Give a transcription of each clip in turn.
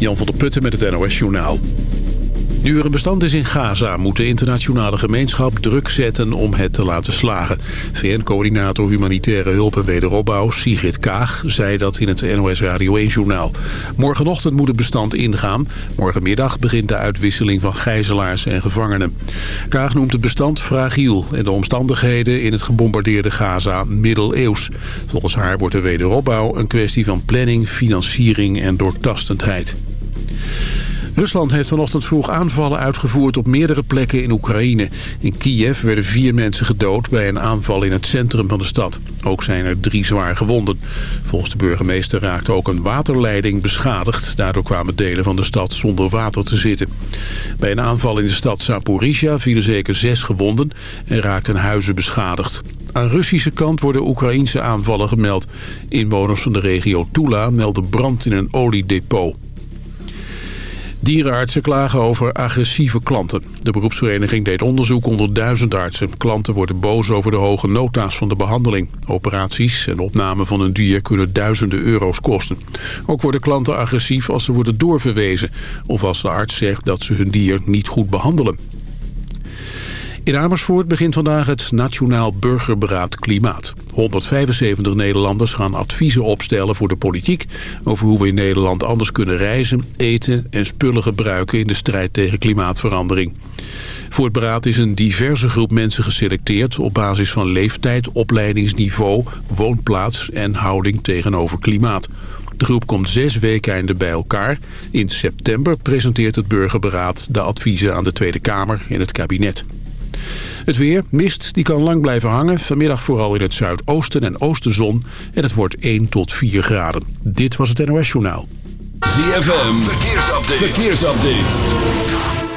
Jan van der Putten met het NOS Journaal. Nu er een bestand is in Gaza, moet de internationale gemeenschap druk zetten om het te laten slagen. VN-coördinator Humanitaire Hulp en Wederopbouw, Sigrid Kaag, zei dat in het NOS Radio 1-journaal. Morgenochtend moet het bestand ingaan. Morgenmiddag begint de uitwisseling van gijzelaars en gevangenen. Kaag noemt het bestand fragiel en de omstandigheden in het gebombardeerde Gaza middeleeuws. Volgens haar wordt de wederopbouw een kwestie van planning, financiering en doortastendheid. Rusland heeft vanochtend vroeg aanvallen uitgevoerd op meerdere plekken in Oekraïne. In Kiev werden vier mensen gedood bij een aanval in het centrum van de stad. Ook zijn er drie zwaar gewonden. Volgens de burgemeester raakte ook een waterleiding beschadigd. Daardoor kwamen delen van de stad zonder water te zitten. Bij een aanval in de stad Zaporizhia vielen zeker zes gewonden en raakten huizen beschadigd. Aan Russische kant worden Oekraïense aanvallen gemeld. Inwoners van de regio Tula melden brand in een oliedepot. Dierenartsen klagen over agressieve klanten. De beroepsvereniging deed onderzoek onder duizend artsen. Klanten worden boos over de hoge nota's van de behandeling. Operaties en opname van een dier kunnen duizenden euro's kosten. Ook worden klanten agressief als ze worden doorverwezen... of als de arts zegt dat ze hun dier niet goed behandelen. In Amersfoort begint vandaag het Nationaal Burgerberaad Klimaat. 175 Nederlanders gaan adviezen opstellen voor de politiek... over hoe we in Nederland anders kunnen reizen, eten en spullen gebruiken... in de strijd tegen klimaatverandering. Voor het beraad is een diverse groep mensen geselecteerd... op basis van leeftijd, opleidingsniveau, woonplaats en houding tegenover klimaat. De groep komt zes weekeinden bij elkaar. In september presenteert het burgerberaad de adviezen aan de Tweede Kamer en het kabinet. Het weer, mist, die kan lang blijven hangen. Vanmiddag vooral in het zuidoosten en oostenzon. En het wordt 1 tot 4 graden. Dit was het NOS Journaal. ZFM, verkeersupdate. verkeersupdate.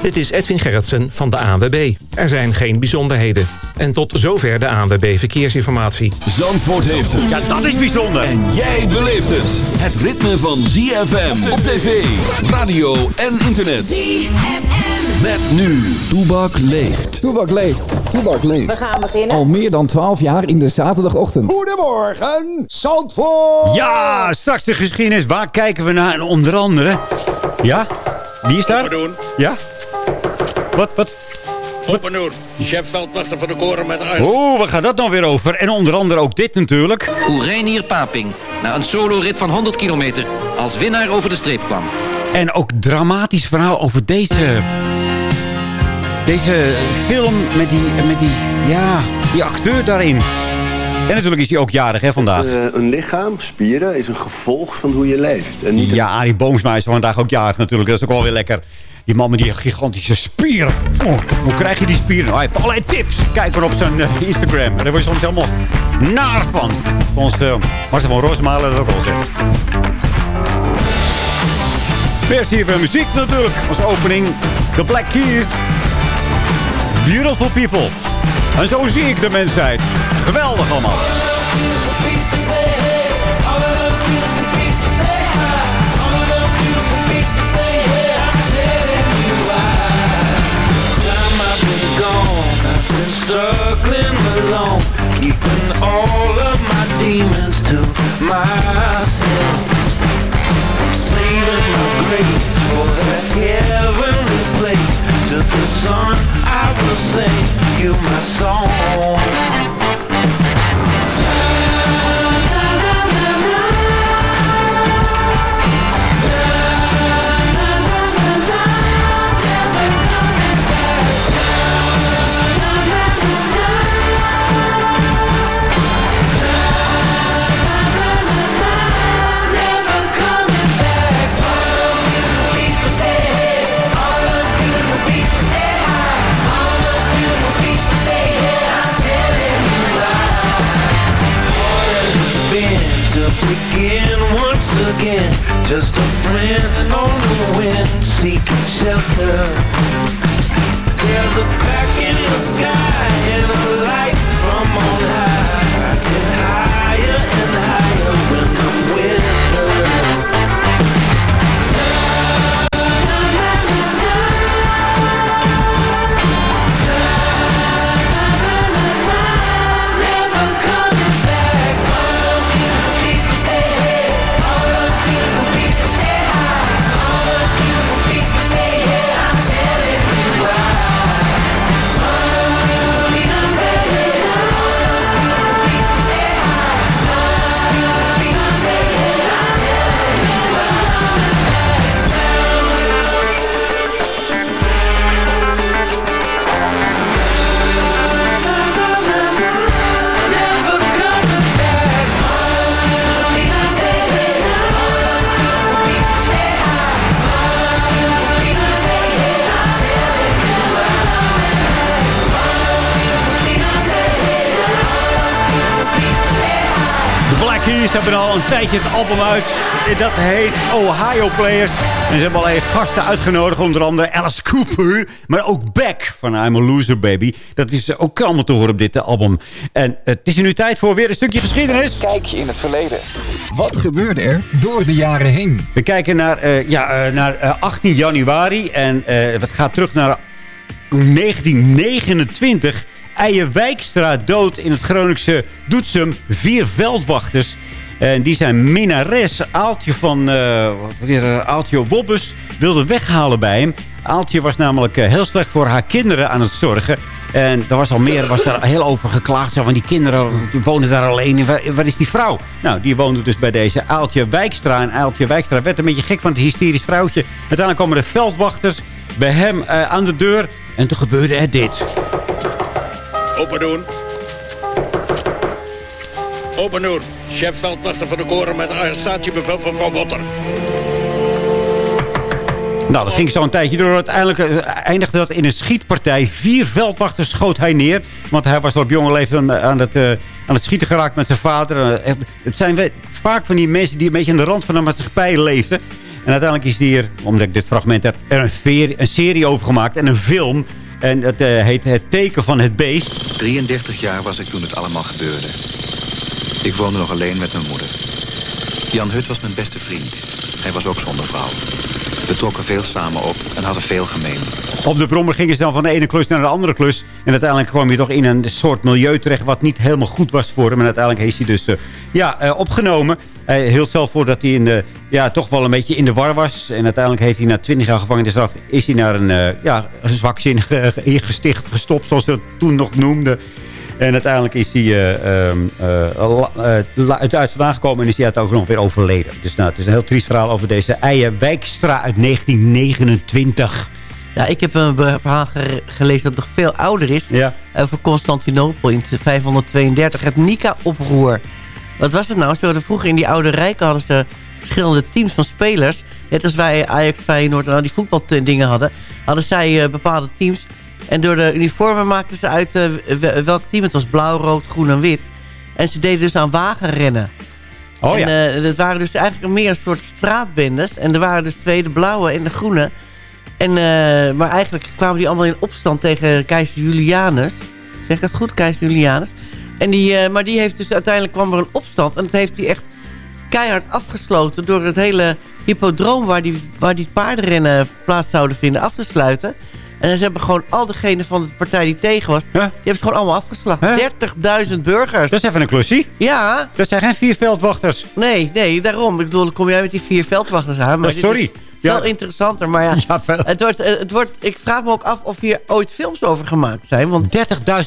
Dit is Edwin Gerritsen van de ANWB. Er zijn geen bijzonderheden. En tot zover de ANWB Verkeersinformatie. Zandvoort heeft het. Ja, dat is bijzonder. En jij beleeft het. Het ritme van ZFM op tv, radio en internet. ZFM. Met nu, Toebak leeft. Toebak leeft. Toebak leeft. We gaan beginnen. Al meer dan 12 jaar in de zaterdagochtend. Goedemorgen, Zandvoort. Ja, straks de geschiedenis. Waar kijken we naar? En onder andere... Ja? Wie is daar? doen. Ja? Wat, wat? Open doen. Chef veldwachter van de koren met de Oh, waar gaat dat dan weer over? En onder andere ook dit natuurlijk. Hoe Reinier Paping na een solo-rit van 100 kilometer als winnaar over de streep kwam. En ook dramatisch verhaal over deze... Deze film met die, met die, ja, die acteur daarin. En natuurlijk is hij ook jarig hè, vandaag. Uh, een lichaam, spieren, is een gevolg van hoe je leeft. En niet ja, Arie Boomsma is vandaag ook jarig natuurlijk. Dat is ook wel weer lekker. Die man met die gigantische spieren. Oh, hoe krijg je die spieren? Nou, hij heeft allerlei tips. Kijk maar op zijn uh, Instagram. Daar word je soms helemaal naar van. Volgens uh, Marcel van Roosmalen dat ook al zegt. Eerst hier weer muziek natuurlijk. Als opening The Black Keys. Beautiful People. En zo zie ik de mensheid. Geweldig allemaal. Demons to myself. I'm saving my grace for that heavenly place To the sun I will sing. You my song ze hebben al een tijdje het album uit. En dat heet Ohio Players. En ze hebben allerlei gasten uitgenodigd. Onder andere Alice Cooper. Maar ook Beck van I'm a Loser Baby. Dat is eh, ook allemaal te horen op dit eh, album. En het is nu tijd voor weer een stukje geschiedenis. Kijk je in het verleden. Wat gebeurde er door de jaren heen? We kijken naar, eh, ja, eh, naar eh, 18 januari. En eh, het gaat terug naar 1929. Eije Wijkstra dood in het Groningse Doetsum. Vier veldwachters. En die zijn minnares Aaltje van eh, wat eh, Aaltje Wobbes wilde weghalen bij hem. Aaltje was namelijk eh, heel slecht voor haar kinderen aan het zorgen. En er was al meer, was daar heel over geklaagd. Van die kinderen wonen daar alleen. En waar, is die vrouw? Nou, die woonde dus bij deze Aaltje Wijkstra. En Aaltje Wijkstra werd een beetje gek van het hysterisch vrouwtje. Uiteindelijk komen de veldwachters bij hem aan de deur. En toen gebeurde er dit. Open doen. Open doen. Chef veldwachter van de koren met arrestatiebevel van Van Botter. Nou, dat ging zo een tijdje door. Uiteindelijk eh, eindigde dat in een schietpartij. Vier veldwachters schoot hij neer. Want hij was op jonge leeftijd aan het, eh, aan het schieten geraakt met zijn vader. Eh, echt, het zijn we- vaak van die mensen die een beetje aan de rand van de maatschappij leefden. En uiteindelijk is hier, omdat ik dit fragment heb, er een, veer- een serie over gemaakt. En een film. En dat eh, heet Het teken van het beest. 33 jaar was ik toen het allemaal gebeurde. Ik woonde nog alleen met mijn moeder. Jan Hut was mijn beste vriend. Hij was ook zonder vrouw. We trokken veel samen op en hadden veel gemeen. Op de brommer gingen ze dan van de ene klus naar de andere klus. En uiteindelijk kwam hij toch in een soort milieu terecht... wat niet helemaal goed was voor hem. En uiteindelijk is hij dus eh, ja, eh, opgenomen. Hij hield zelf voor dat hij in de, ja, toch wel een beetje in de war was. En uiteindelijk heeft hij na 20 jaar gevangenisstraf... is hij naar een, eh, ja, een zwakzinnig gesticht gestopt, zoals ze het toen nog noemden. En uiteindelijk is hij eh, ehm, eh, eh, uit vandaan gekomen en is hij uiteindelijk ook nog weer overleden. Dus nou, het is een heel triest verhaal over deze Eije Wijkstra uit 1929. Ja, ik heb een verhaal ge- gelezen dat nog veel ouder is. Ja. Over Constantinopel in 532. Het Nika-oproer. Wat was het nou? Hadden vroeger in die oude rijken hadden ze verschillende teams van spelers. Net als wij Ajax, Feyenoord en al die voetbaldingen hadden. Hadden zij bepaalde teams. En door de uniformen maakten ze uit eh, welk team het was. Blauw, rood, groen en wit. En ze deden dus aan wagenrennen. Oh ja. En eh, dat waren dus eigenlijk meer een soort straatbendes. En er waren dus twee, de blauwe en de groene. En, eh, maar eigenlijk kwamen die allemaal in opstand tegen keizer Julianus. Zeg ik dat goed? Keizer Julianus. En die, eh, maar die heeft dus uiteindelijk kwam er een opstand. En dat heeft hij echt keihard afgesloten... door het hele hippodroom waar die, waar die paardenrennen plaats zouden vinden af te sluiten. En ze hebben gewoon al degenen van de partij die tegen was... die hebben ze gewoon allemaal afgeslacht. 30.000 burgers. Dat is even een klusje. Ja. Dat zijn geen vier veldwachters. Nee, nee, daarom. Ik bedoel, dan kom jij met die vier veldwachters aan. Maar Ja, sorry. is Veel Ja. interessanter, maar ja, het wordt, het wordt, ik vraag me ook af of hier ooit films over gemaakt zijn. Want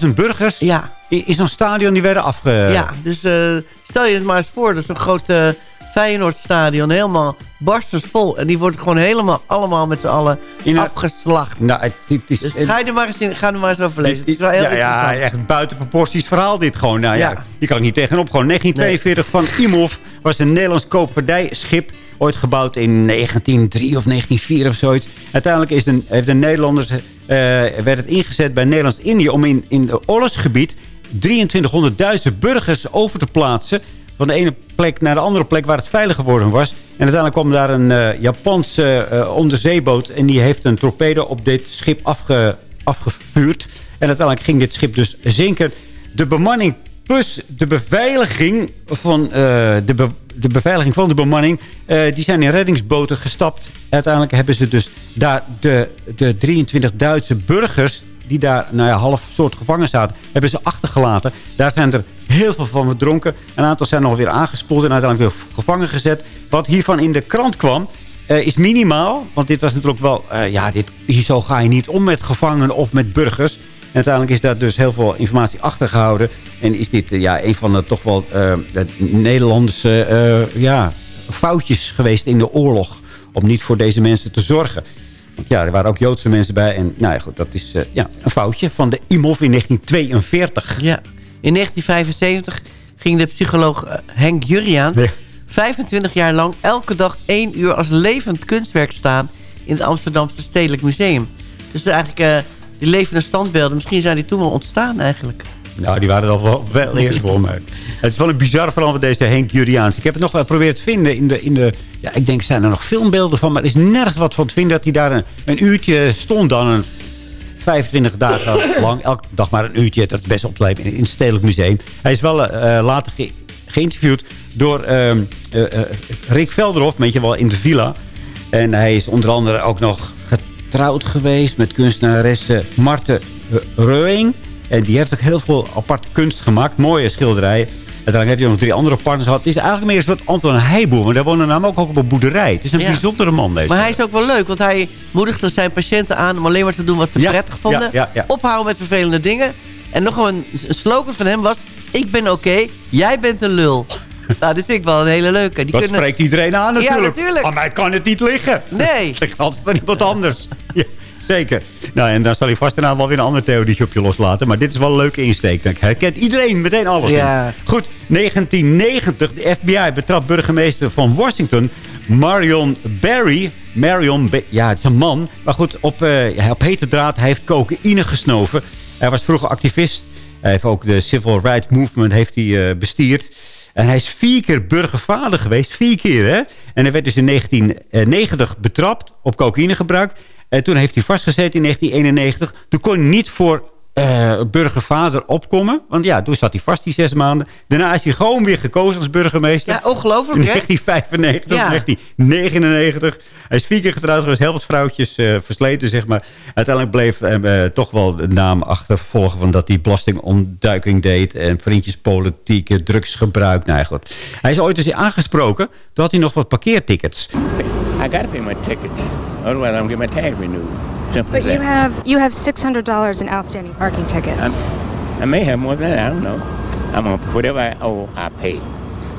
30.000 burgers ja. in zo'n stadion die werden afge... Ja, dus eh, stel je het maar eens voor. Dus een groot eh, Feyenoordstadion, helemaal barstensvol. En die wordt gewoon helemaal allemaal met z'n allen afgeslacht. Nou, het, het is, Dus ga je er maar eens, in, ga er maar eens over lezen. Het is wel heel ja, ja, echt buiten proporties verhaal dit gewoon. Nou, ja. Ja. Je kan er niet tegenop. Gewoon 1942 van Imhof was een Nederlands koopvaardijschip. Ooit gebouwd in 1903 of 1904 of zoiets. Uiteindelijk is de, heeft de Nederlanders, eh, werd het ingezet bij Nederlands-Indië... om in, in het oorlogsgebied 2300 Duitse burgers over te plaatsen... van de ene plek naar de andere plek waar het veilig geworden was. En uiteindelijk kwam daar een eh, Japanse eh, onderzeeboot... en die heeft een torpedo op dit schip afge, afgevuurd. En uiteindelijk ging dit schip dus zinken. De bemanning plus de beveiliging van, eh, de, de beveiliging van de bemanning... die zijn in reddingsboten gestapt. Uiteindelijk hebben ze dus daar de, de 23 Duitse burgers... die daar nou ja, half soort gevangen zaten, hebben ze achtergelaten. Daar zijn er heel veel van verdronken. Een aantal zijn nog weer aangespoeld en uiteindelijk weer gevangen gezet. Wat hiervan in de krant kwam... eh, is minimaal, want dit was natuurlijk wel... eh, ja, dit, hier zo ga je niet om met gevangenen of met burgers. En uiteindelijk is daar dus heel veel informatie achtergehouden. En is dit eh, ja, een van de toch wel de Nederlandse ja, foutjes geweest in de oorlog. Om niet voor deze mensen te zorgen. Want ja, er waren ook Joodse mensen bij. En nou ja, goed, dat is ja, een foutje van de IMOF in 1942. Ja. In 1975 ging de psycholoog eh, Henk Jurriaans... 25 jaar lang elke dag één uur als levend kunstwerk staan... in het Amsterdamse Stedelijk Museum. Dus eigenlijk eh, die levende standbeelden... misschien zijn die toen wel ontstaan eigenlijk. Nou, die waren al wel, wel eerst voor mij. Het is wel een bizar verhaal van deze Henk Juriaans. Ik heb het nog wel geprobeerd te vinden in de... In de ja, ik denk, zijn er nog filmbeelden van? Maar er is nergens wat van te vinden dat hij daar een, een uurtje stond dan. Een 25 dagen lang. Elke dag maar een uurtje. Dat is best op te leven in, in het Stedelijk Museum. Hij is wel eh, later ge- geïnterviewd door ehm, eh, eh, Rick Velderhof. Weet je wel, in de villa. En hij is onder andere ook nog getrouwd geweest met kunstenaresse Marten Reuing. En die heeft ook heel veel aparte kunst gemaakt. Mooie schilderijen. Uiteindelijk heeft hij nog drie andere partners gehad. Het is eigenlijk meer een soort Anton Heijboer. Maar daar wonen namelijk ook op een boerderij. Het is een Ja. bijzondere man deze. Maar hij is ook wel leuk, want hij moedigde zijn patiënten aan... om alleen maar te doen wat ze Ja, prettig vonden. ja. Ophouden met vervelende dingen. En nog een, een slogan van hem was... Ik ben oké, jij bent een lul. nou, dit vind ik wel een hele leuke. Die Dat kunnen... spreekt iedereen aan natuurlijk. Ja, natuurlijk. Aan mij kan het niet liggen. Nee. Ligt altijd aan iemand anders. Ja, zeker. Nou, en dan zal hij vast daarna wel weer een ander theorietje op je loslaten. Maar dit is wel een leuke insteek. Dan herkent iedereen meteen alles. Ja. in. Goed, 1990. De FBI betrapt burgemeester van Washington... Marion Barry. Marion, Ba- ja, het is een man. Maar goed, op, eh, ja, op hete draad. Hij heeft cocaïne gesnoven. Hij was vroeger activist. Hij heeft ook de Civil Rights Movement heeft hij, eh, bestierd. En hij is vier keer burgervader geweest. Vier keer, hè? En hij werd dus in 1990 betrapt op cocaïnegebruik. En toen heeft hij vastgezeten in 1991. Toen kon hij niet voor eh, burgervader opkomen. Want ja, toen zat hij vast die zes maanden. Daarna is hij gewoon weer gekozen als burgemeester. Ja, ongelooflijk, In hè? 1995, Ja. 1999. Hij is vier keer getrouwd geweest. Heel wat vrouwtjes eh, versleten, zeg maar. Uiteindelijk bleef hem eh, toch wel de naam achtervolgen... van dat hij belastingontduiking deed... en vriendjespolitiek, drugsgebruik. Nou goed. Hij is ooit eens aangesproken. Toen had hij nog wat parkeertickets. I gotta pay my tickets. Otherwise, I'm gonna get my tag renewed. Simple But as you that. have you have six hundred dollars in outstanding parking tickets. I'm, I may have more than that. I don't know. I'm gonna whatever I owe, I pay.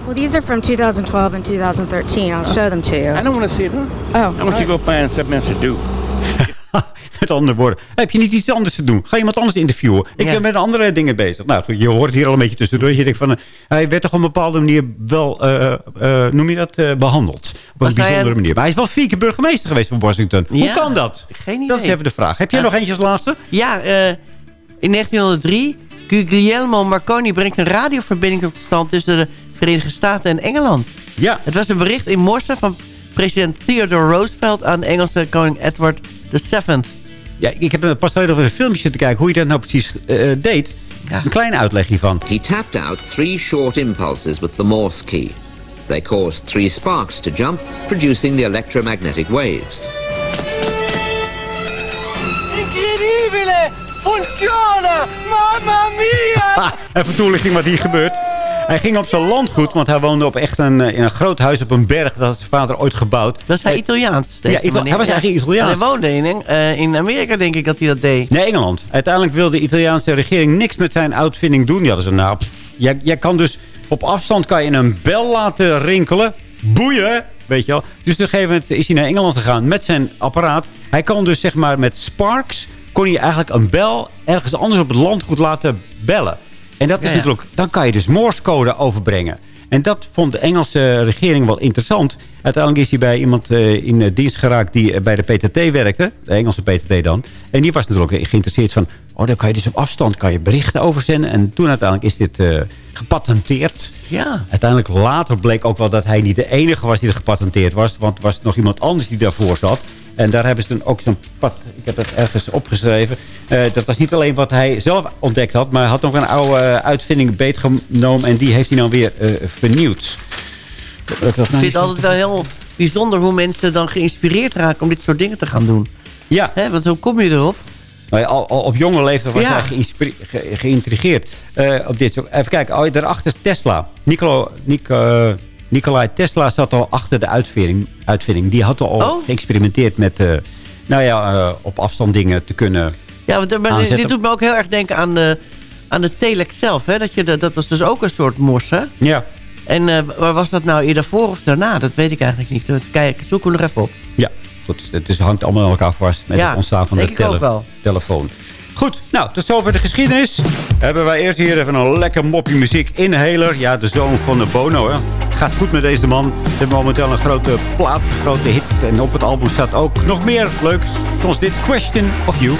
well, these are from 2012 and 2013. I'll show them to you. I don't want to see them. Oh, I want you to go find something else to do. Met andere woorden, heb je niet iets anders te doen? Ga iemand anders interviewen? Ik Ja. ben met andere dingen bezig. Nou goed, je hoort hier al een beetje tussendoor. Je denkt van, eh, hij werd toch op een bepaalde manier wel, eh, noem je dat, eh, behandeld. Op een bijzondere een- manier. Maar hij is wel vier keer burgemeester geweest van Washington. Hoe kan dat? Geen idee. Dat is even de vraag. Heb jij nog eentje als laatste? Ja, in 1903... Guglielmo Marconi brengt een radioverbinding tot stand... tussen de Verenigde Staten en Engeland. Ja. Het was een bericht in Morse van president Theodore Roosevelt... aan de Engelse koning Edward VII. Ja, ik heb pas geleden over een filmpje te kijken hoe je dat nou precies eh, deed. Een kleine uitleg hiervan. He tapped out three short impulses with the Morse key. They caused three sparks to jump, producing the electromagnetic waves. Incredibile! Funziona! Mamma mia! Ah, even toelichting wat hier gebeurt. Hij ging op zijn landgoed, want hij woonde op echt een, eh, in een groot huis op een berg. Dat had zijn vader ooit gebouwd. Dat is hij Italiaans. Ja, hij was Ja. eigenlijk Italiaans. En hij woonde in, eh, in Amerika, denk ik, dat hij dat deed. Nee, Engeland. Uiteindelijk wilde de Italiaanse regering niks met zijn uitvinding doen. Die hadden ze, nou, pff, jij, jij kan dus op afstand kan je een bel laten rinkelen. Boeien, weet je wel. Dus op een gegeven moment is hij naar Engeland gegaan met zijn apparaat. Hij kon dus zeg maar met Sparks, kon hij eigenlijk een bel ergens anders op het landgoed laten bellen. En dat is Ja, natuurlijk, dan kan je dus Morsecode overbrengen. En dat vond de Engelse regering wel interessant. Uiteindelijk is hij bij iemand eh, in eh, dienst geraakt die eh, bij de PTT werkte. De Engelse PTT dan. En die was natuurlijk geïnteresseerd van... oh, dan kan je dus op afstand kan je berichten overzenden. En toen uiteindelijk is dit gepatenteerd. Ja. Uiteindelijk later bleek ook wel dat hij niet de enige was die er gepatenteerd was. Want er was nog iemand anders die daarvoor zat. En daar hebben ze dan ook zo'n pad... Ik heb het ergens opgeschreven. Eh, dat was niet alleen wat hij zelf ontdekt had... maar hij had nog een oude eh, uitvinding beetgenomen... en die heeft hij nou weer eh, vernieuwd. Dat- Ik vind het altijd wel heel bijzonder hoe mensen dan geïnspireerd raken om dit soort dingen te gaan doen. Ja. Hè, want hoe kom je erop? Nou ja, al, al op jonge leeftijd was Ja. hij ge- geïntrigeerd. op dit soort. Even kijken, oh, daarachter Tesla. Nicola, Nico, Nikolai Tesla zat al achter de uitvinding. uitvinding. Die had al Oh. geëxperimenteerd met eh, nou ja, eh, op afstand dingen te kunnen Ja, want, maar dit, aanzetten. dit doet me ook heel erg denken aan de, aan de telex zelf. Hè? Dat, je de, dat was dus ook een soort morse. Ja. En eh, waar was dat nou eerder voor of daarna? Dat weet ik eigenlijk niet. Kijk, zoek hem nog even op. Ja. Het is, hangt allemaal aan elkaar vast met Ja, het ontstaan van de wel. telefoon. Goed, nou, tot zover de geschiedenis. Hebben wij eerst hier even een lekker moppie muziek. Inhaler, ja, de zoon van de Bono, hè. Gaat goed met deze man. Ze hebben momenteel een grote plaat, een grote hit. En op het album staat ook nog meer leuks. Zoals dit, Question of You.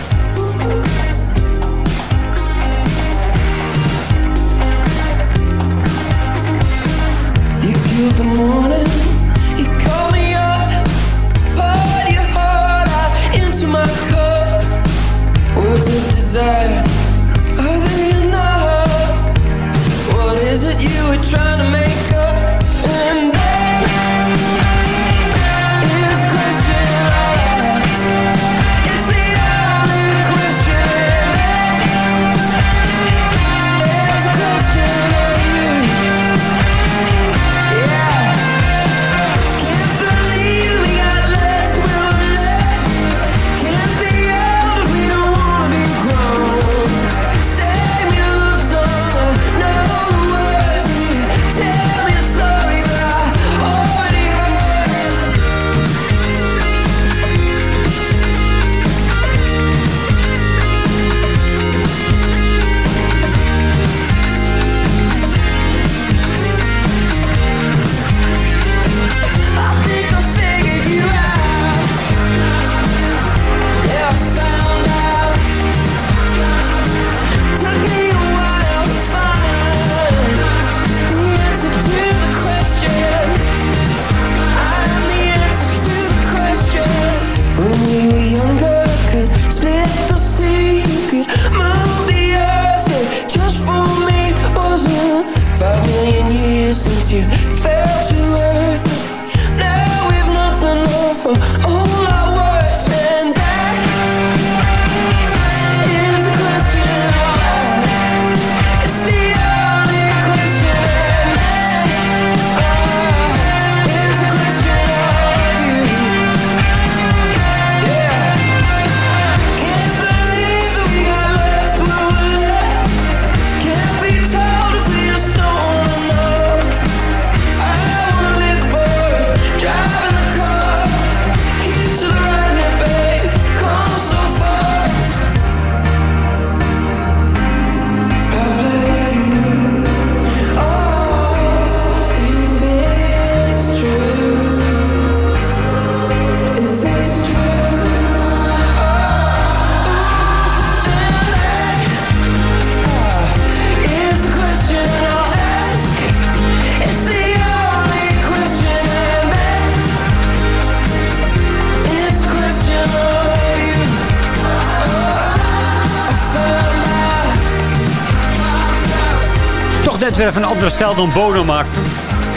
Even een andere stijl dan Bono maakte.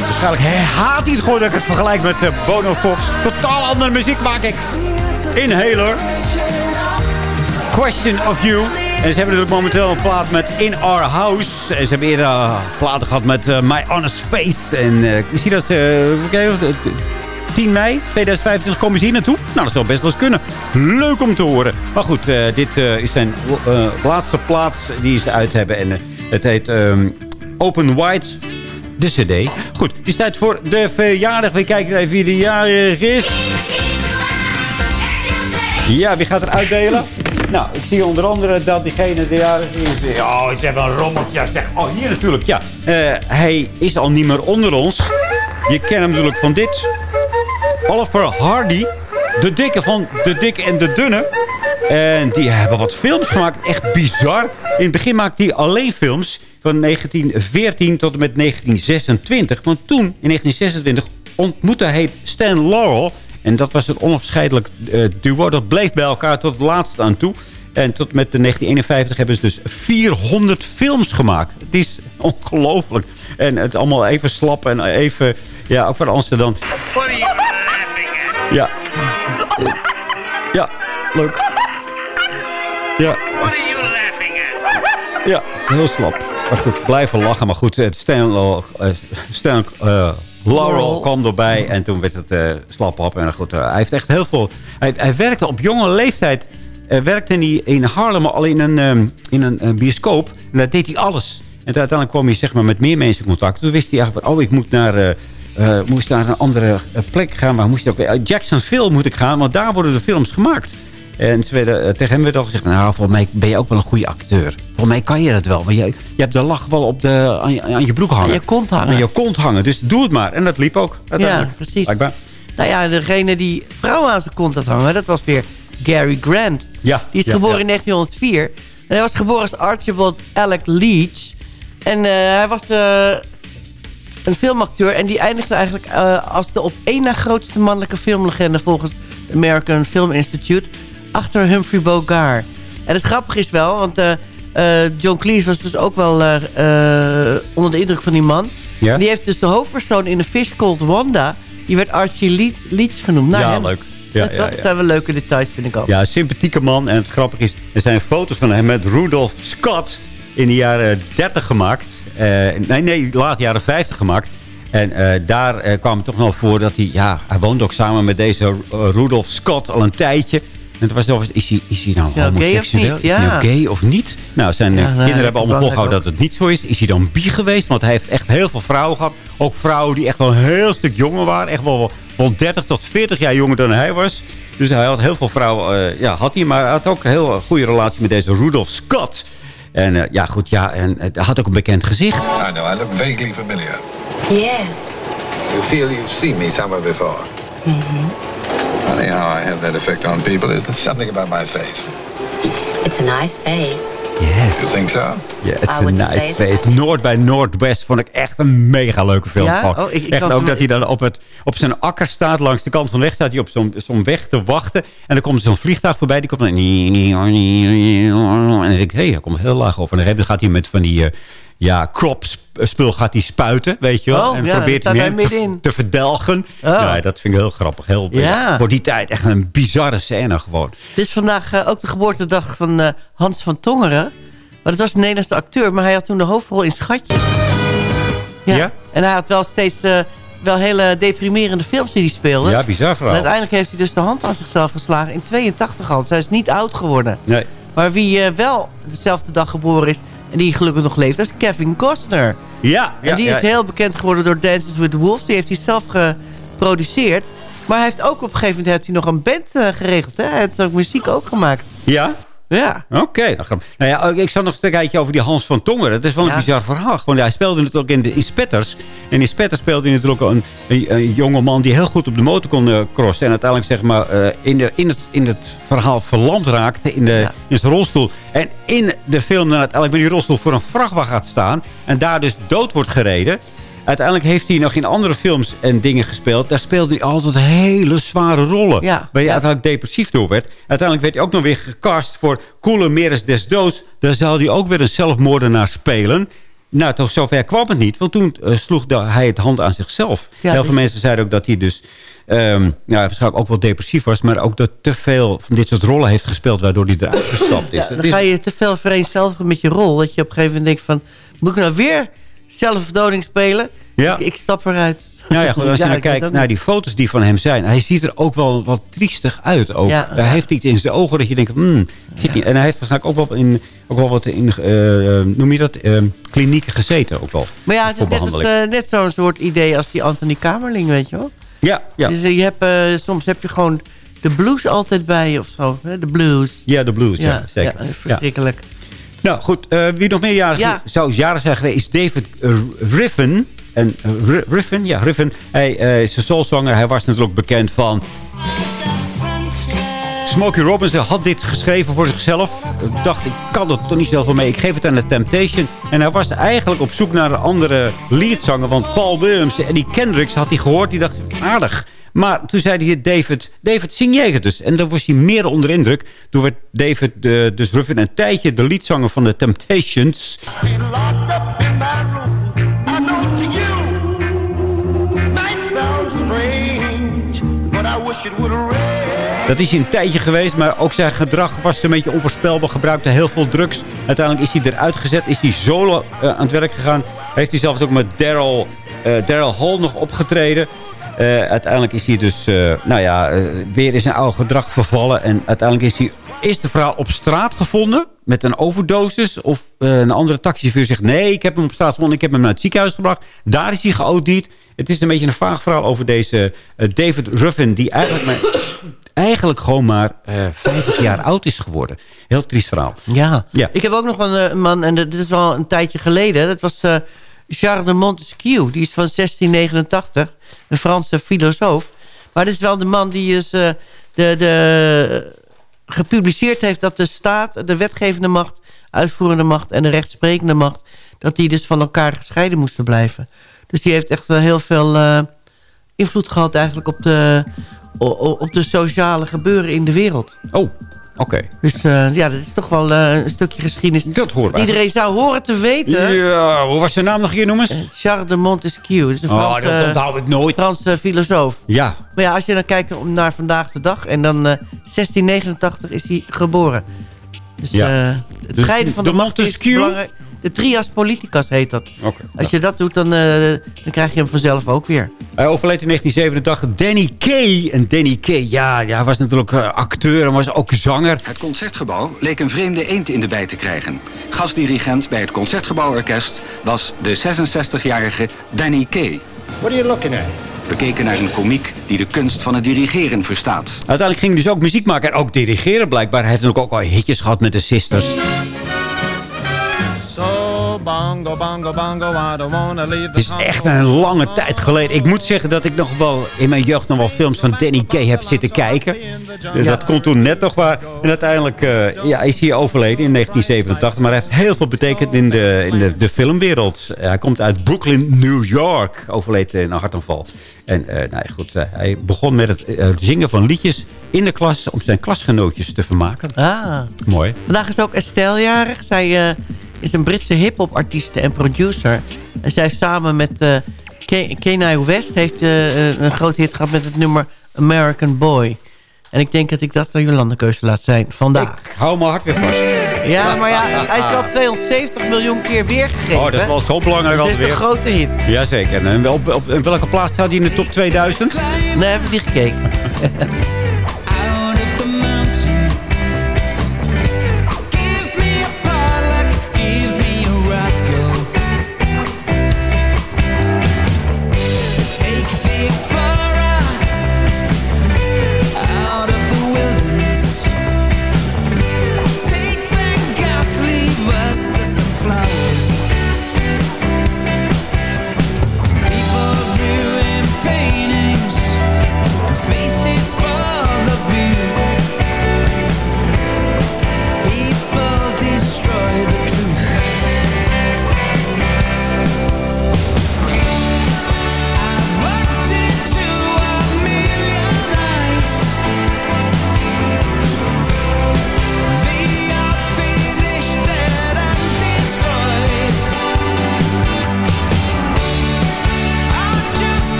Waarschijnlijk hij haat hij het gewoon dat ik het vergelijk met eh, Bono Fox. Totaal andere muziek maak ik. Inhaler. Question of You. En ze hebben natuurlijk momenteel een plaat met In Our House. En ze hebben eerder uh, platen gehad met eh, My Honest Face. En uh, ik zie dat ze... Uh, 10 mei 2025 komen ze hier naartoe. Nou, dat zou best wel eens kunnen. Leuk om te horen. Maar goed, dit is zijn laatste plaat die ze uit hebben. En het heet um, Open Wide, de cd. Goed, het is tijd voor de verjaardag. We kijken even wie de jarig is. Ja, wie gaat er uitdelen? Nou, ik zie onder andere dat diegene de jarig is. Oh, ze hebben een rommeltje. Zeg, oh, hier natuurlijk, ja. hij is al niet meer onder ons. Je kent hem natuurlijk van dit. Oliver Hardy. De dikke van De Dikke en de Dunne. En die hebben wat films gemaakt. Echt bizar. In het begin maakte hij alleen films. Van 1914 tot en met 1926. Want toen, in 1926, ontmoette hij Stan Laurel. En dat was een onafscheidelijk uh, duo. Dat bleef bij elkaar tot het laatste aan toe. En tot met de 1951 hebben ze dus 400 films gemaakt. Het is ongelooflijk. En het allemaal even slap en even... Ja, ook voor Amsterdam. Ja. Ja, leuk. Ja. Ja, heel slap. Maar goed, blijven lachen. Maar goed, Stan, uh, Stan uh, Laurel kwam erbij en toen werd het uh, slap op. En goed, hij heeft echt heel veel... Hij, hij werkte op jonge leeftijd... werkte hij in Harlem al in een, um, in een bioscoop. En daar deed hij alles. En uiteindelijk kwam hij zeg maar, met meer mensen in contact. Toen wist hij eigenlijk van, oh, ik moet naar... Uh, moest naar een andere plek gaan. Maar moest je ook weer... Jacksonville moet ik gaan, want daar worden de films gemaakt. En ze werden, uh, tegen hem werd al gezegd... nou, volgens mij ben je ook wel een goede acteur. Volgens mij kan je dat wel. Want je, je hebt de lach wel op de, aan, je, aan je broek hangen. Aan je kont hangen. Aan je kont hangen. Dus doe het maar. En dat liep ook. Ja, precies. Blijkbaar. Nou ja, degene die vrouwen aan zijn kont had hangen... dat was weer Gary Grant. Ja. Die is ja, geboren ja. in 1904. En hij was geboren als Archibald Alec Leach. En uh, hij was... Uh, een filmacteur. En die eindigde eigenlijk uh, als de op één na grootste mannelijke filmlegende... volgens het American Film Institute... achter Humphrey Bogart. En het grappige is wel, want uh, uh, John Cleese was dus ook wel uh, onder de indruk van die man. Ja? Die heeft dus de hoofdpersoon in The Fish Called Wanda... die werd Archie Leach, Leach genoemd. Nou, ja, hem. leuk. Ja, dat, ja, dat ja. zijn wel leuke details, vind ik ook. Ja, sympathieke man. En het grappige is, er zijn foto's van hem met Rudolph Scott... in de jaren 30 gemaakt. nee, nee, laat jaren 50 gemaakt. En uh, daar uh, kwam het toch nog voor dat hij... Ja, hij woonde ook samen met deze uh, Rudolf Scott al een tijdje. En toen was het is hij, is hij nou ja, homoseksueel? Gay of niet? Ja. Is hij nou gay of niet? Nou, zijn Ja, ja, nou, kinderen hebben allemaal volgehouden dat het niet zo is. Is hij dan bi geweest? Want hij heeft echt heel veel vrouwen gehad. Ook vrouwen die echt wel een heel stuk jonger waren. Echt wel, wel 30 tot 40 jaar jonger dan hij was. Dus hij had heel veel vrouwen. ja, had hij, maar hij had ook een heel goede relatie met deze Rudolf Scott. En uh, ja, goed, ja, en hij had ook een bekend gezicht. I know, I look vaguely familiar. Yes. You feel you've seen me somewhere before. Mm-hmm. Funny how I have that effect on people. It's something about my face. It's a nice face. Yes. You think so? Ja, it's I a nice face. Noord bij Noordwest vond ik echt een mega leuke film. Ja? Oh, ik- ik echt ook dat hij dan op, het, op zijn akker staat. Langs de kant van de weg staat hij op zo'n zo'n weg te wachten. En dan komt zo'n vliegtuig voorbij. Die komt dan... En dan denk ik, hé, hey, hij komt heel laag over. En dan gaat hij met van die... eh, ja, crop sp- spul gaat hij spuiten, weet je wel. Oh, en ja, probeert hem te, te verdelgen. Oh. Ja, dat vind ik heel grappig. Heel, Ja. Voor die tijd echt een bizarre scène gewoon. Dit is vandaag eh, ook de geboortedag van eh, Hans van Tongeren. Maar dat was een Nederlandse acteur, maar hij had toen de hoofdrol in Schatjes. Ja. Ja? En hij had wel steeds eh, wel hele deprimerende films die hij speelde. Ja, bizar En verhaal. uiteindelijk heeft hij dus de hand aan zichzelf geslagen in 82 al. Dus hij is niet oud geworden. Nee. Maar wie eh, wel dezelfde dag geboren is die gelukkig nog leeft, dat is Kevin Costner. Ja, ja, en die ja. is heel bekend geworden door Dances with the Wolves. Die heeft hij zelf geproduceerd. Maar hij heeft ook op een gegeven moment heeft hij nog een band eh, geregeld. Hè? Hij heeft ook muziek ook gemaakt. Ja? Ja. Oké. dan gaan we- nou ja, ik zat nog een kijken over die Hans van Tongeren. Dat is wel een Ja. bizar verhaal. Want hij speelde natuurlijk in de in Spetters. En in Spetters speelde hij natuurlijk een, een, een jonge man die heel goed op de motor kon eh, crossen. En uiteindelijk zeg maar eh, in, de, in, het, in het verhaal verlamd raakte in, de, in zijn rolstoel. En in de film dan uiteindelijk met die rolstoel voor een vrachtwagen gaat staan. En daar dus dood wordt gereden. Uiteindelijk heeft hij nog in andere films en dingen gespeeld. Daar speelde hij altijd hele zware rollen. Ja. Waar hij uiteindelijk depressief door werd. Uiteindelijk werd hij ook nog weer gecast voor Koele Meres des Doods. Daar zou hij ook weer een zelfmoordenaar spelen. Nou, toch zover kwam het niet. Want toen eh, sloeg hij het hand aan zichzelf. Ja, Heel veel mensen zeiden ook dat hij dus... nou, waarschijnlijk ook wel depressief was. Maar ook dat te veel van dit soort rollen heeft gespeeld. Waardoor hij eruit gestapt is. Ja, dan is- ga je te veel vereenzelvigen met je rol. Dat je op een gegeven moment denkt van... Moet ik nou weer zelfverdoding spelen? Ja. Ik, ik stap eruit. Nou ja, goed, als je Ja, nou kijkt naar die foto's die van hem zijn. Hij ziet er ook wel wat triestig uit. Ook. Ja. Hij heeft iets in zijn ogen dat je denkt... Hmm, zit niet. En hij heeft waarschijnlijk ook wel, in, ook wel wat in... eh, noem je dat? klinieken gezeten ook wel. Maar ja, het is net, eh, net zo'n soort idee als die Anthony Kamerling, weet je wel. Ja, ja. Dus je hebt, soms heb je gewoon de blues altijd bij je of zo. hè, De blues. Ja, de blues, ja, zeker. Ja, verschrikkelijk. Nou goed, eh, wie nog meer jarig Ja. zou jaren zijn geweest... is David Riffen. En eh, Ri- Riffen, ja, Riffen. Hij eh, is een soulzanger. Hij was natuurlijk bekend van... Smokey Robinson had dit geschreven voor zichzelf. Ik dacht, ik kan er toch niet zoveel mee. Ik geef het aan de Temptation. En hij was eigenlijk op zoek naar een andere leadzanger. Want Paul Williams en die Kendricks had hij gehoord. Die dacht, aardig. Maar toen zei hij, David, David, zing jij het dus? En dan was hij meer onder indruk. Toen werd David eh, dus Ruffin een tijdje de leadzanger van de Temptations. Dat is hij een tijdje geweest, maar ook zijn gedrag was een beetje onvoorspelbaar. Gebruikte heel veel drugs. Uiteindelijk is hij eruit gezet, is hij solo eh, aan het werk gegaan. Heeft hij zelfs ook met Daryl eh, Daryl Hall nog opgetreden. Eh, uiteindelijk is hij dus eh, nou ja, eh, weer in zijn oude gedrag vervallen. En uiteindelijk is, hij, is de vrouw op straat gevonden met een overdosis. Of een andere taxichauffeur zegt... nee, ik heb hem op straat gevonden, ik heb hem naar het ziekenhuis gebracht. Daar is hij geaudiet. Het is een beetje een vaag verhaal over deze David Ruffin... die eigenlijk, maar, eigenlijk gewoon maar eh 50 jaar oud is geworden. Heel triest verhaal. Ja. Ja. Ik heb ook nog een man, en dit is wel een tijdje geleden. Dat was Charles de Montesquieu. Die is van 1689. Een Franse filosoof. Maar dit is wel de man die is, eh, de, de, gepubliceerd heeft... dat de staat, de wetgevende macht, uitvoerende macht... en de rechtsprekende macht... dat die dus van elkaar gescheiden moesten blijven. Dus die heeft echt wel heel veel eh, invloed gehad... eigenlijk op de, op de sociale gebeuren in de wereld. Oh, oké. Dus eh, ja, dat is toch wel eh, een stukje geschiedenis. Dat we Iedereen zou horen te weten. Ja, hoe was zijn naam nog een keer noemen? Charles de Montesquieu. Dat is een Oh, dat onthoud ik nooit. Franse filosoof. Ja. Maar ja, als je dan kijkt naar vandaag de dag... en dan eh 1689 is hij geboren. Dus Ja. eh, het Dus scheiden van de, de macht is Montesquieu? belangrijk. De trias politicas heet dat. Oké. Als je dat doet, dan, eh, dan krijg je hem vanzelf ook weer. Hij overleed in 1987. Danny Kay. En Danny Kay, ja, ja, hij was natuurlijk eh, acteur en was ook zanger. Het Concertgebouw leek een vreemde eend in de bij te krijgen. Gastdirigent bij het Concertgebouworkest was de 66-jarige Danny Kay. What are you looking at? Bekeken naar een komiek die de kunst van het dirigeren verstaat. Uiteindelijk ging hij dus ook muziek maken en ook dirigeren blijkbaar. Hij heeft natuurlijk ook al hitjes gehad met de Sisters. Bongo, bongo, bongo, I don't wanna leave Het is echt een lange tijd geleden. Ik moet zeggen dat ik nog wel in mijn jeugd nog wel films van Danny Kaye heb zitten kijken. Dus dat kon toen net nog waar. En uiteindelijk eh, ja, is hij overleden in 1987. Maar hij heeft heel veel betekend in de, in de, de filmwereld. hij komt uit Brooklyn, New York. Overleed in een hartaanval. En uh, nou ja, goed, uh, hij begon met het uh, zingen van liedjes in de klas... om zijn klasgenootjes te vermaken. Ah. Mooi. Vandaag is ook Estelle jarig. Zij is een Britse hip-hop artieste en producer. En zij samen met Kanye West heeft een grote hit gehad met het nummer American Boy. En ik denk dat ik dat de Jolande keuze laat zijn vandaag. Ik hou mijn hart weer vast. Ja, maar ja, hij is wel 270 miljoen keer weergegeven. Oh, dat is wel zo belangrijk dus als weer. weer. een grote hit. Jazeker. En op, op, op welke plaats staat hij in de top 2000? Nee, heb ik niet gekeken.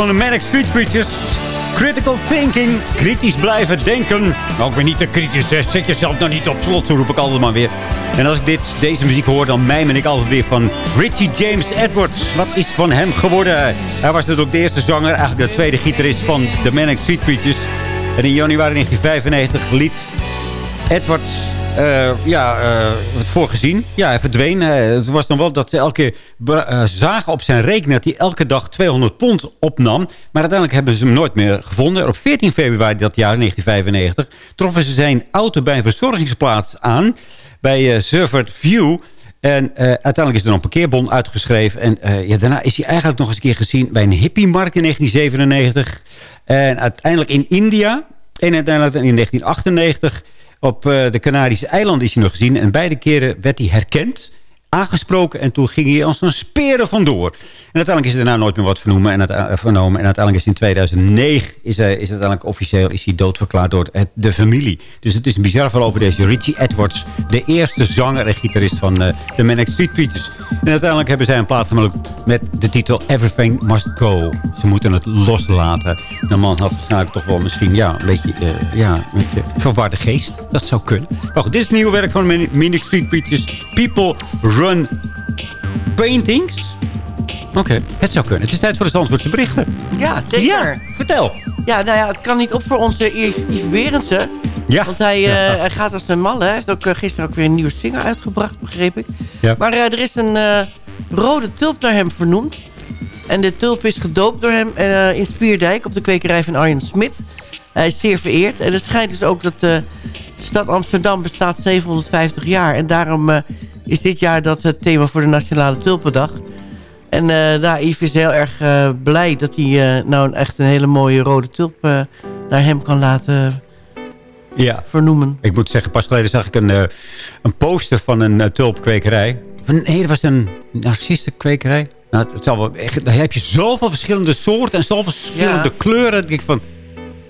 van de Manic Street Preachers. Critical thinking. Kritisch blijven denken. Maar ook weer niet te kritisch. Zet jezelf nou niet op slot, zo roep ik altijd maar weer. En als ik dit, deze muziek hoor, dan mijmen ik altijd weer van Richie James Edwards. Wat is van hem geworden? Hij was natuurlijk de eerste zanger, eigenlijk de tweede gitarist van de Manic Street Preachers. En in januari 1995 liet Edwards uh, ja, uh, het voorgezien. Ja, hij verdween. Uh, het was dan wel dat ze elke keer zagen op zijn rekening... dat hij elke dag 200 pond opnam. Maar uiteindelijk hebben ze hem nooit meer gevonden. Op 14 februari dat jaar, 1995... troffen ze zijn auto bij een verzorgingsplaats aan... bij uh, View... En uiteindelijk is er een parkeerbon uitgeschreven. En ja, daarna is hij eigenlijk nog eens een keer gezien bij een hippiemarkt in 1997. En uiteindelijk in India. En uiteindelijk in 1998 op uh, de Canarische eilanden is hij nog gezien. En beide keren werd hij herkend. aangesproken. En toen ging hij als een speren vandoor. En uiteindelijk is er daarna nooit meer wat en uite- vernomen. En uiteindelijk is in 2009 is, hij, is uiteindelijk officieel is hij doodverklaard door de familie. Dus het is een bizar verhaal over deze Richie Edwards. De eerste zanger en gitarist van eh, de Manic Street Preachers. En uiteindelijk hebben zij een plaat gemaakt met de titel Everything Must Go. Ze moeten het loslaten. De man had waarschijnlijk toch wel misschien ja, een beetje, eh, ja, een beetje verwarde geest. Dat zou kunnen. Maar goed, dit is het nieuwe werk van Manic Street Preachers. People Run Paintings. Oké, het zou kunnen. Het is tijd voor de Zandvoortse berichten. Ja, zeker. Ja, vertel. Ja, nou ja, het kan niet op voor onze Yves Berendsen. Ja. Want hij, Ja. eh, hij gaat als een malle. Hij heeft ook eh, gisteren ook weer een nieuwe single uitgebracht, begreep ik. Ja. Maar er is een rode tulp naar hem vernoemd. En de tulp is gedoopt door hem eh, in Spierdijk op de kwekerij van Arjen Smit. Hij is zeer vereerd. En het schijnt dus ook dat de stad Amsterdam bestaat 750 jaar. En daarom eh, is dit jaar dat het thema voor de Nationale Tulpendag. En eh daar Yves is heel erg eh, blij dat hij eh, nou echt een hele mooie rode tulp eh, naar hem kan laten Ja. vernoemen. Ik moet zeggen, pas geleden zag ik een, eh, een poster van een eh, tulpkwekerij. Van- Nee, dat was een narcistenkwekerij. Nou, het zal wel echt, daar heb je zoveel verschillende soorten en zoveel verschillende Ja. kleuren. Dan denk ik van,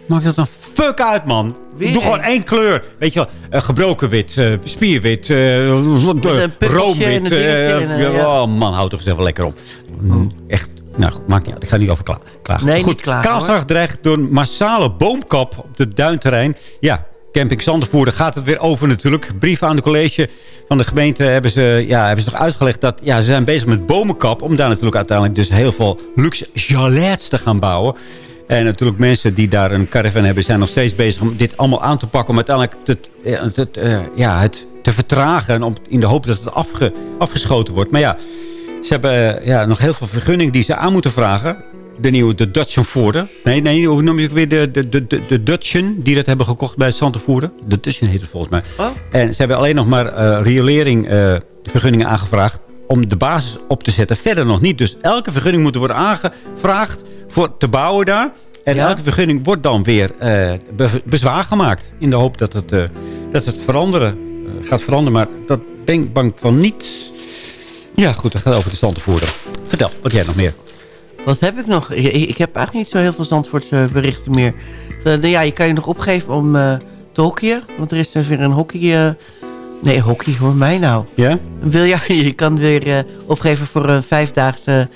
maakt dat een fuck uit, man. Weer Doe gewoon één kleur. Weet je wel, eh, gebroken wit, eh, spierwit, en roomwit. ja. Oh man, houd toch eens even lekker op. Mm, Echt, nou goed, maakt niet uit. Ik ga niet over kla klagen. Nee, goed, niet Kaalsgracht dreigt door een massale boomkap op het duinterrein. Ja, Camping Zandervoerder gaat het weer over natuurlijk. Brief aan de college van de gemeente hebben ze, ja, hebben ze toch uitgelegd... dat ja, ze zijn bezig met bomenkap... om daar natuurlijk uiteindelijk dus heel veel luxe chalets te gaan bouwen. En natuurlijk mensen die daar een caravan hebben... zijn nog steeds bezig om dit allemaal aan te pakken... om uiteindelijk te, eh, het, eh, ja, het te vertragen... Om, in de hoop dat het afge, afgeschoten wordt. Maar ja, ze hebben eh, ja, nog heel veel vergunningen die ze aan moeten vragen. De nieuwe de Dutchenvoerder. Nee, nee, hoe noem je het weer? De, de, de, de, Dutchen die dat hebben gekocht bij Santenvoerder. De Dutchen heet het volgens mij. Oh. En ze hebben alleen nog maar eh riolering eh, vergunningen aangevraagd... om de basis op te zetten. Verder nog niet. Dus elke vergunning moet worden aangevraagd voor te bouwen daar. En Ja. elke vergunning wordt dan weer eh, be- bezwaar gemaakt. In de hoop dat het, dat het veranderen, gaat veranderen. Maar dat ben ik bang van niet. Ja, goed. Dat gaat over de Santenvoerder. Vertel, wat jij nog meer? Wat heb ik nog? Ik, heb eigenlijk niet zo heel veel Zandvoortse berichten meer. Eh, ja, je kan je nog opgeven om eh, te hockeyen. Want er is dus weer een hockey... eh, nee, hockey, hoor mij nou. Ja? Wil, ja, je kan weer opgeven voor een vijfdaagse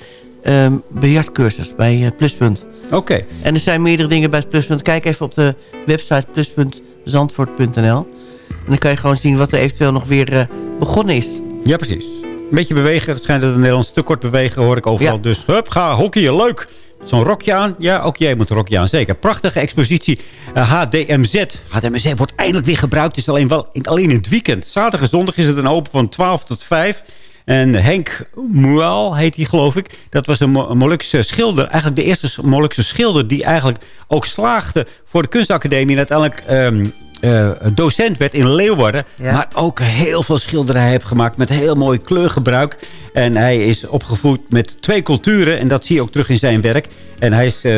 eh, biljartcursus bij Pluspunt. Oké. En er zijn meerdere dingen bij Pluspunt. Kijk even op de website plus.zandvoort.nl. En dan kan je gewoon zien wat er eventueel nog weer begonnen is. Ja, precies. Een beetje bewegen. Het schijnt dat het Nederlands te kort bewegen, hoor ik overal. Ja. Dus hup, ga hockeyen, leuk. Zo'n rokje aan. Ja, ook jij moet een rokje aan, zeker. Prachtige expositie eh, HDMZ. HDMZ wordt eindelijk weer gebruikt. Het is alleen, wel, in, alleen in het weekend. Zaterdag en zondag is het een open van 12 tot 5. En Henk Mual heet hij, geloof ik. Dat was een Molukse schilder. Eigenlijk de eerste Molukse schilder die eigenlijk ook slaagde voor de kunstacademie. En uiteindelijk ehm, eh, docent werd in Leeuwarden. Ja. Maar ook heel veel schilderijen heeft gemaakt met heel mooi kleurgebruik. En hij is opgevoed met twee culturen. En dat zie je ook terug in zijn werk. En hij is... eh,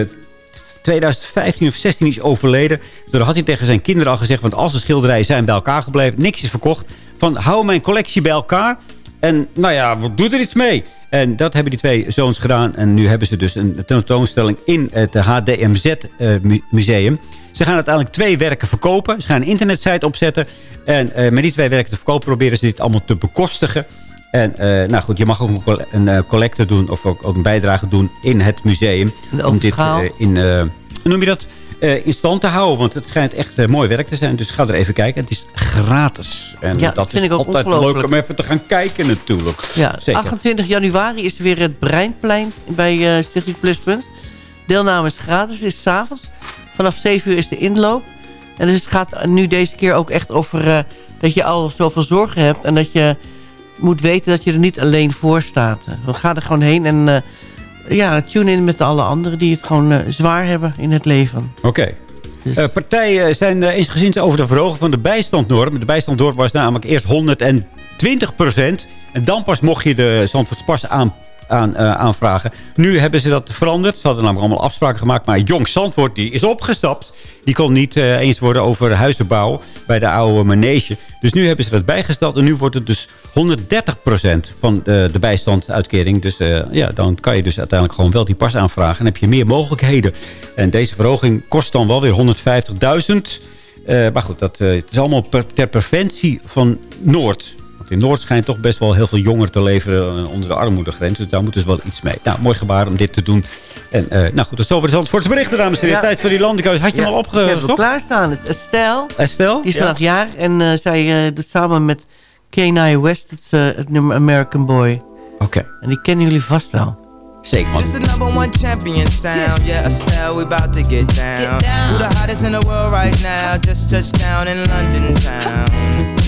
2015 of 16 is overleden. Toen had hij tegen zijn kinderen al gezegd... want als de schilderijen zijn bij elkaar gebleven... niks is verkocht. Van hou mijn collectie bij elkaar... En nou ja, doe er iets mee. En dat hebben die twee zoons gedaan. En nu hebben ze dus een tentoonstelling in het HDMZ-museum. Ze gaan uiteindelijk twee werken verkopen. Ze gaan een internetsite opzetten. En eh, met die twee werken te verkopen proberen ze dit allemaal te bekostigen. En eh, nou goed, je mag ook een een eh, collecte doen of ook, ook een bijdrage doen in het museum. Om dit in, noem je dat? In stand te houden. Want het schijnt echt mooi werk te zijn. Dus ga er even kijken. Het is gratis. En Ja, dat vind is ik ook altijd leuk om even te gaan kijken natuurlijk. Ja, Zeker. 28 januari is er weer het Breinplein bij Stichting Pluspunt. Deelname is gratis, het is s'avonds. Vanaf 7 uur is de inloop. En dus het gaat nu deze keer ook echt over eh, dat je al zoveel zorgen hebt... en dat je moet weten dat je er niet alleen voor staat. We gaan er gewoon heen en eh, ja, tune in met alle anderen... die het gewoon eh, zwaar hebben in het leven. Oké. Dus- partijen zijn uh, eensgezind over de verhoging van de bijstandnorm. De bijstandnorm was namelijk eerst 120% En dan pas mocht je de Zandvoortspas aan aan, eh, aanvragen. Nu hebben ze dat veranderd. Ze hadden namelijk allemaal afspraken gemaakt. Maar Jong Zandvoort die is opgestapt. Die kon niet eh, eens worden over huizenbouw bij de oude manege. Dus nu hebben ze dat bijgesteld. En nu wordt het dus 130% van de, de bijstandsuitkering. Dus eh, ja, dan kan je dus uiteindelijk gewoon wel die pas aanvragen. En heb je meer mogelijkheden. En deze verhoging kost dan wel weer 150.000. Eh, maar goed, dat, het is allemaal ter preventie van Noord. Want in Noord schijnt toch best wel heel veel jongeren te leven eh, onder de armoedegrens. Dus daar moeten ze wel iets mee. Nou, mooi gebaar om dit te doen. En eh, nou goed, dat is over de Zandvoortse berichten, dames en heren. Ja. Tijd voor die landenkeuze. Had je hem al Ik heb hem opgezocht? klaarstaan. Is Estelle. Estelle? Die is Ja. vandaag jaar. En eh, zij eh, doet samen met Kanye West het, eh, het nummer American Boy. Oké. En die kennen jullie vast wel. Zeker, This the number one champion sound. Yeah, Estelle, we about to get down. Who the hottest in the world right now? Just touched down in London town.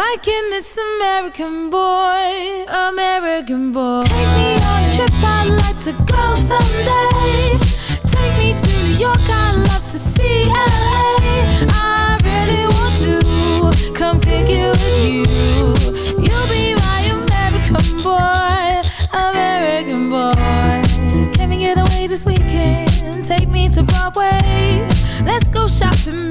liking this American boy, American boy. Take me on a trip, I'd like to go someday. Take me to New York, I'd love to see LA. I really want to come pick you with you. You'll be my American boy, American boy. Can we get away this weekend? Take me to Broadway. Let's go shopping,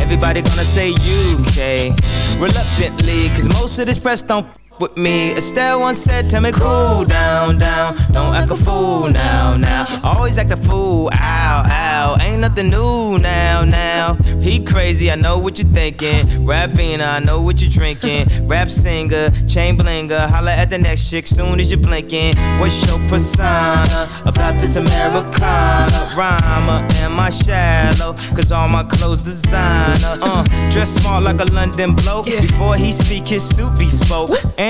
Everybody gonna say UK. Reluctantly, cause most of this press don't with me. Estelle once said, Tell me cool down, down. Don't act a fool now, now. Always act a fool, ow, ow. Ain't nothing new now, now. He crazy, I know what you're thinking. Rapping, I know what you're drinking. Rap singer, chain blinger. Holla at the next chick soon as you're blinking. What's your persona about this Americana? Rhymer, am I shallow? Cause all my clothes designer. Uh, dress smart like a London bloke. Before he speak, his suit be spoke. And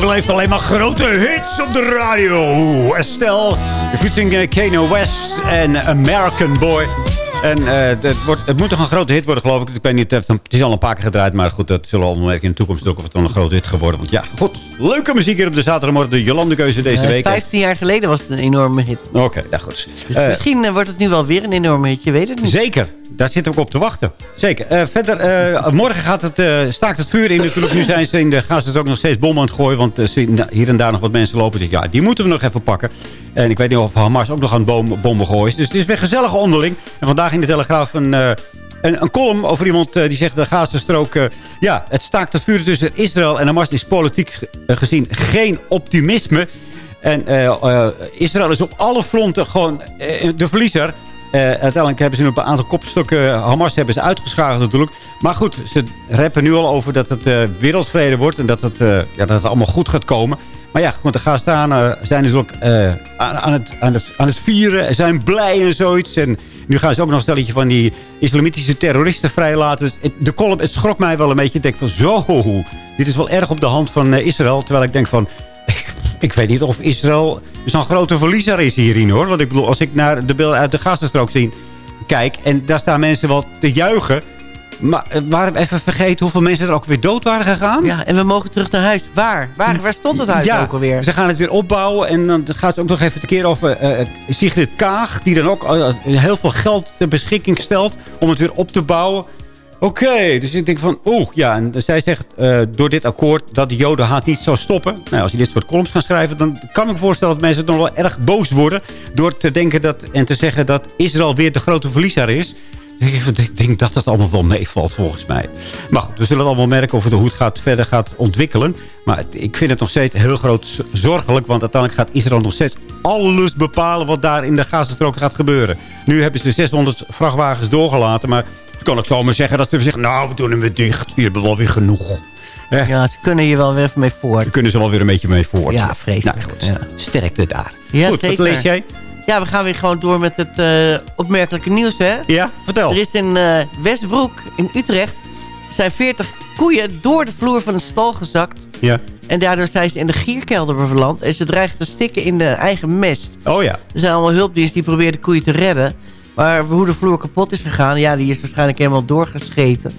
You'll be Toebak leeft alleen maar grote hits op de radio. Estelle, uh, Kano West en American Boy. En eh, het, wordt, het moet toch een grote hit worden, geloof ik. Ik weet niet, het is al een paar keer gedraaid. Maar goed, dat zullen we allemaal merken in de toekomst ook of het dan een grote hit geworden. Want ja, goed. Leuke muziek hier op de zaterdagmorgen. De Jolande-keuze deze Eh, week. 15 jaar geleden was het een enorme hit. Oké, ja goed. Dus Eh, misschien wordt het nu wel weer een enorme hit, je weet het niet. Zeker. daar zitten we ook op te wachten. Zeker. Verder, morgen gaat het, staakt het vuur in natuurlijk. Nu zijn ze in de Gaza ook nog steeds bommen aan het gooien. Want hier en daar nog wat mensen lopen. Dus ja, die moeten we nog even pakken. En ik weet niet of Hamas ook nog aan bommen gooien is. Dus het is weer gezellig onderling. En vandaag in de Telegraaf een... eh, een, een column over iemand eh, die zegt de Gazastrook... eh, ja, het staakt het vuur tussen Israël en Hamas is politiek ge- gezien geen optimisme. En Israël is op alle fronten gewoon de verliezer. Uiteindelijk hebben ze een aantal kopstukken Hamas hebben ze uitgeschakeld natuurlijk. Maar goed, ze rappen nu al over dat het wereldvrede wordt. En dat het, ja, dat het allemaal goed gaat komen. Maar ja, want de Gazanen zijn dus ook eh, aan, aan, het, aan, het, vieren. en zijn blij en zoiets. En nu gaan ze ook nog een stelletje van die islamitische terroristen vrijlaten. Dus de column, het schrok mij wel een beetje. Ik denk van zo, dit is wel erg op de hand van eh, Israël. Terwijl ik denk van, ik weet niet of Israël zo'n grote verliezer is hierin hoor. Want ik bedoel, als ik naar de beelden uit de Gazastrook zie, kijk... en daar staan mensen wel te juichen... Maar eh, waren we even vergeten hoeveel mensen er ook weer dood waren gegaan? Ja, en we mogen terug naar huis. Waar? Waar, waar stond het huis ja, ook alweer? ze gaan het weer opbouwen. En dan gaat het ook nog even keer over eh, Sigrid Kaag... die dan ook eh, heel veel geld ter beschikking stelt... om het weer op te bouwen. Oké, dus ik denk van, oeh, ja. En zij zegt eh, door dit akkoord dat de jodenhaat niet zou stoppen. Nou, als je dit soort columns gaat schrijven, dan kan ik me voorstellen dat mensen nog wel erg boos worden. Door te denken dat, en te zeggen dat Israël weer de grote verliezer is. Ik denk dat dat allemaal wel meevalt volgens mij. Maar goed, we zullen allemaal merken of het, hoe het gaat, verder gaat ontwikkelen. Maar ik vind het nog steeds heel groot zorgelijk. Want uiteindelijk gaat Israël nog steeds alles bepalen wat daar in de Gazastrook gaat gebeuren. Nu hebben ze de 600 vrachtwagens doorgelaten. Maar het kan ook zomaar zeggen dat ze zeggen... nou, we doen hem weer dicht. We hebben wel weer genoeg. Eh, Ja, ze kunnen je wel weer even mee voort. daar kunnen ze wel weer een beetje mee voort. Ja, vreselijk. Nou, goed, Ja. sterkte daar. Ja, goed, zeker. wat lees jij? Ja, we gaan weer gewoon door met het eh, opmerkelijke nieuws, hè? Ja, vertel. Er is in eh, Westbroek in Utrecht... zijn 40 koeien door de vloer van een stal gezakt. Ja. En daardoor zijn ze in de gierkelder beland. En ze dreigen te stikken in de eigen mest. Oh ja. Er zijn allemaal hulpdiensten die proberen de koeien te redden. Maar hoe de vloer kapot is gegaan... ja, die is waarschijnlijk helemaal doorgescheten.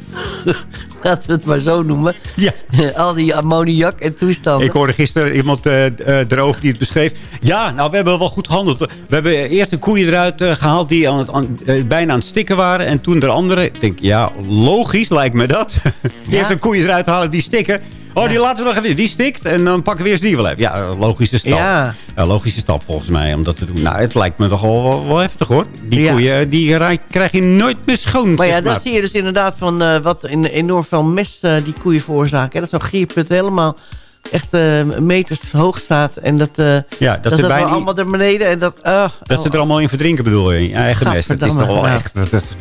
Laten we het maar zo noemen. Ja. Al die ammoniak en toestanden. Ik hoorde gisteren iemand erover die het beschreef. Ja, nou, we hebben wel goed gehandeld. We hebben eerst een koeien eruit eh, gehaald die aan het, aan- bijna aan het stikken waren. En toen de andere. Ik denk, ja, logisch lijkt me dat. eerst een koeien eruit halen die stikken. Oh, die laten we nog even. Die stikt. En dan pakken we eerst die wel even. Ja, logische stap. Ja. Ja, logische stap volgens mij om dat te doen. Nou, het lijkt me toch wel, wel, wel heftig hoor. Die koeien, die rij- krijg je nooit meer schoon. Maar ja, dan zie je dus inderdaad van eh, wat in, enorm veel mest eh, die koeien veroorzaken. hè. Dat zo'n gierput helemaal echt eh, meters hoog staat. En dat, eh Ja, dat dat, dat bijna allemaal naar beneden. En dat, ah, Dat ze er allemaal in verdrinken bedoel je, in eigen mest. Dat is toch wel ja. echt dat, dat,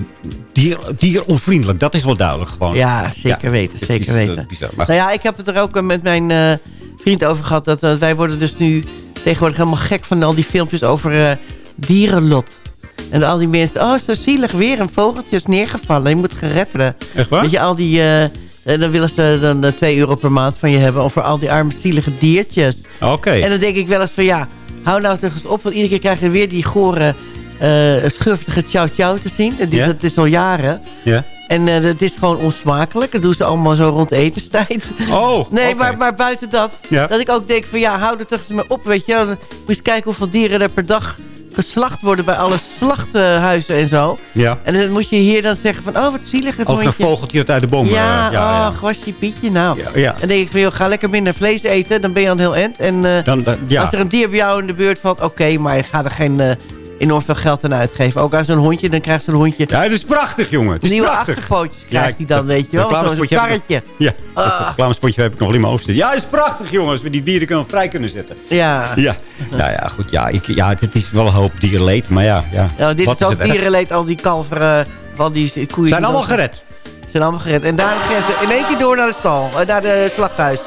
dier, dieronvriendelijk. Dat is wel duidelijk gewoon. Ja, zeker Ja, weten, zeker is, eh, weten. bizar. Maar Nou ja, ik heb het er ook met mijn vriend over gehad. Dat wij worden dus nu tegenwoordig helemaal gek van al die filmpjes over dierenlot. En al die mensen, oh zo zielig, weer een vogeltje is neergevallen. Je moet gered worden. Echt waar? Weet je, al die, eh, eh, dan willen ze dan eh, 2 euro per maand van je hebben. Over al die arme zielige diertjes. Oké. En dan denk ik wel eens van ja, hou nou toch eens op. Want iedere keer krijg je weer die gore, eh schurftige chow chow te zien. En die, Ja. Dat is al jaren. Ja. En eh dat is gewoon onsmakelijk. Dat doen ze allemaal zo rond etenstijd. Oh, Nee, maar, maar buiten dat. Ja. Dat ik ook denk van ja, hou er toch eens mee op. Weet je. Moet je eens kijken hoeveel dieren er per dag geslacht worden bij alle slachthuizen en zo. Ja. En dan moet je hier dan zeggen van, oh wat zielig het Ook een hondje. vogeltje dat uit de boom... Ja, ja, ja. oh, gwasje Pietje nou. Ja, ja. En dan denk ik van, joh, ga lekker minder vlees eten. Dan ben je aan het heel eind. En eh, Dan, dan- ja. als er een dier bij jou in de buurt valt, oké. maar ga er geen eh, enorm veel geld aan uitgeven. Ook aan zo'n hondje, dan krijgt zo'n hondje... ja, het is prachtig, jongen. Het is Nieuwe prachtig. achterpootjes krijgt Ja, hij dan, dat- weet je wel. Zo'n karretje. Ja, Ah. dat reclamespotje heb ik nog mijn hoofd zitten. Ja, het is prachtig, jongens. We die dieren kunnen vrij kunnen zetten. Ja. Ja, nou ja, goed. Ja, ik, ja, het is wel een hoop dierenleed. Maar ja, ja. Dit Wat is ook dierenleed, al die kalveren, van die koeien. Zijn allemaal gered. Zijn allemaal gered. En daar gaan ze in één keer door naar de stal, eh, naar de slachthuis.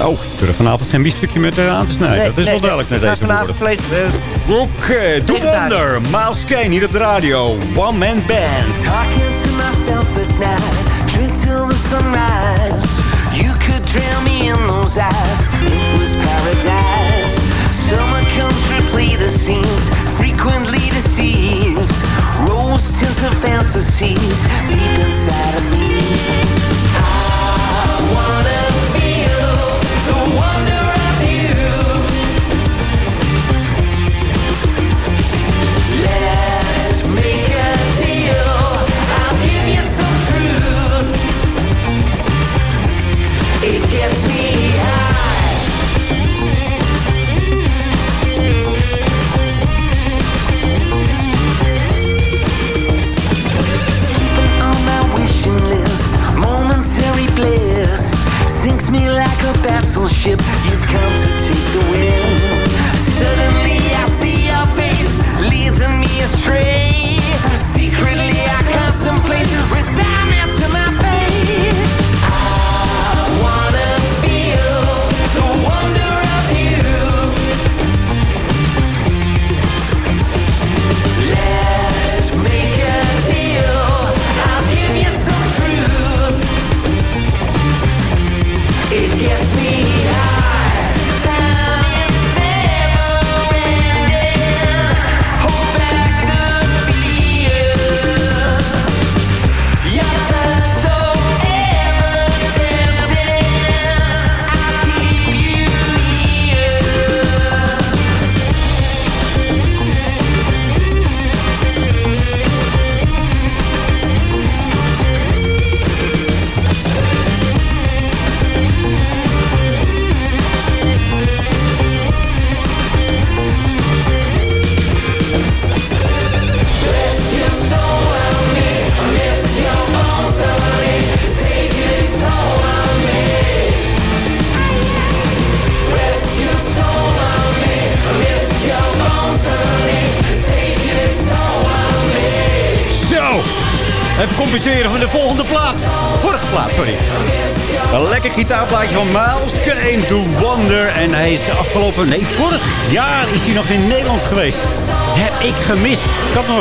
Oh, ik durf vanavond geen biefstukje met eh, aan te snijden. Nee, dat is nee, wel duidelijk nee. We deze gaan woorden. vanavond vlees... eh, Oké, Doe Wonder. Miles Kane hier op de radio. One Man Band. Talking to myself at night, drink till the sunrise. You could drown me in those eyes. It was paradise. Summer comes, replay the scenes, frequently deceived. Rose tints and fantasies deep inside of me.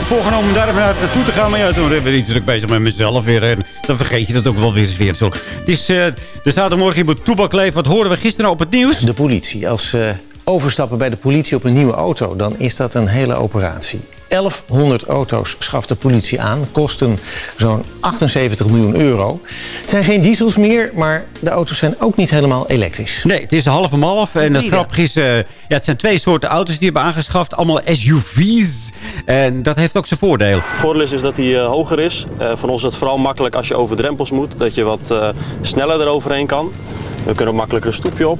Had voorgenomen om daar even naartoe te gaan. Maar ja, toen ben ik iets druk bezig met mezelf weer. En dan vergeet je dat ook wel weer eens weer. natuurlijk. Het is eh, de zaterdagmorgen in Toebakleef. Wat horen we gisteren op het nieuws? De politie. Als ze overstappen bij de politie op een nieuwe auto... dan is dat een hele operatie. 1100 auto's schaft de politie aan. Kosten zo'n 78 miljoen euro. Het zijn geen diesels meer, maar de auto's zijn ook niet helemaal elektrisch. Nee, het is half om half. En het grappige is, eh, ja, het zijn twee soorten auto's die hebben aangeschaft. Allemaal SUV's. En dat heeft ook zijn voordeel. Het voordeel is, is dat hij eh, hoger is. Eh van ons is het vooral makkelijk als je over drempels moet. Dat je wat eh, sneller eroverheen kan. We kunnen ook makkelijker een stoepje op.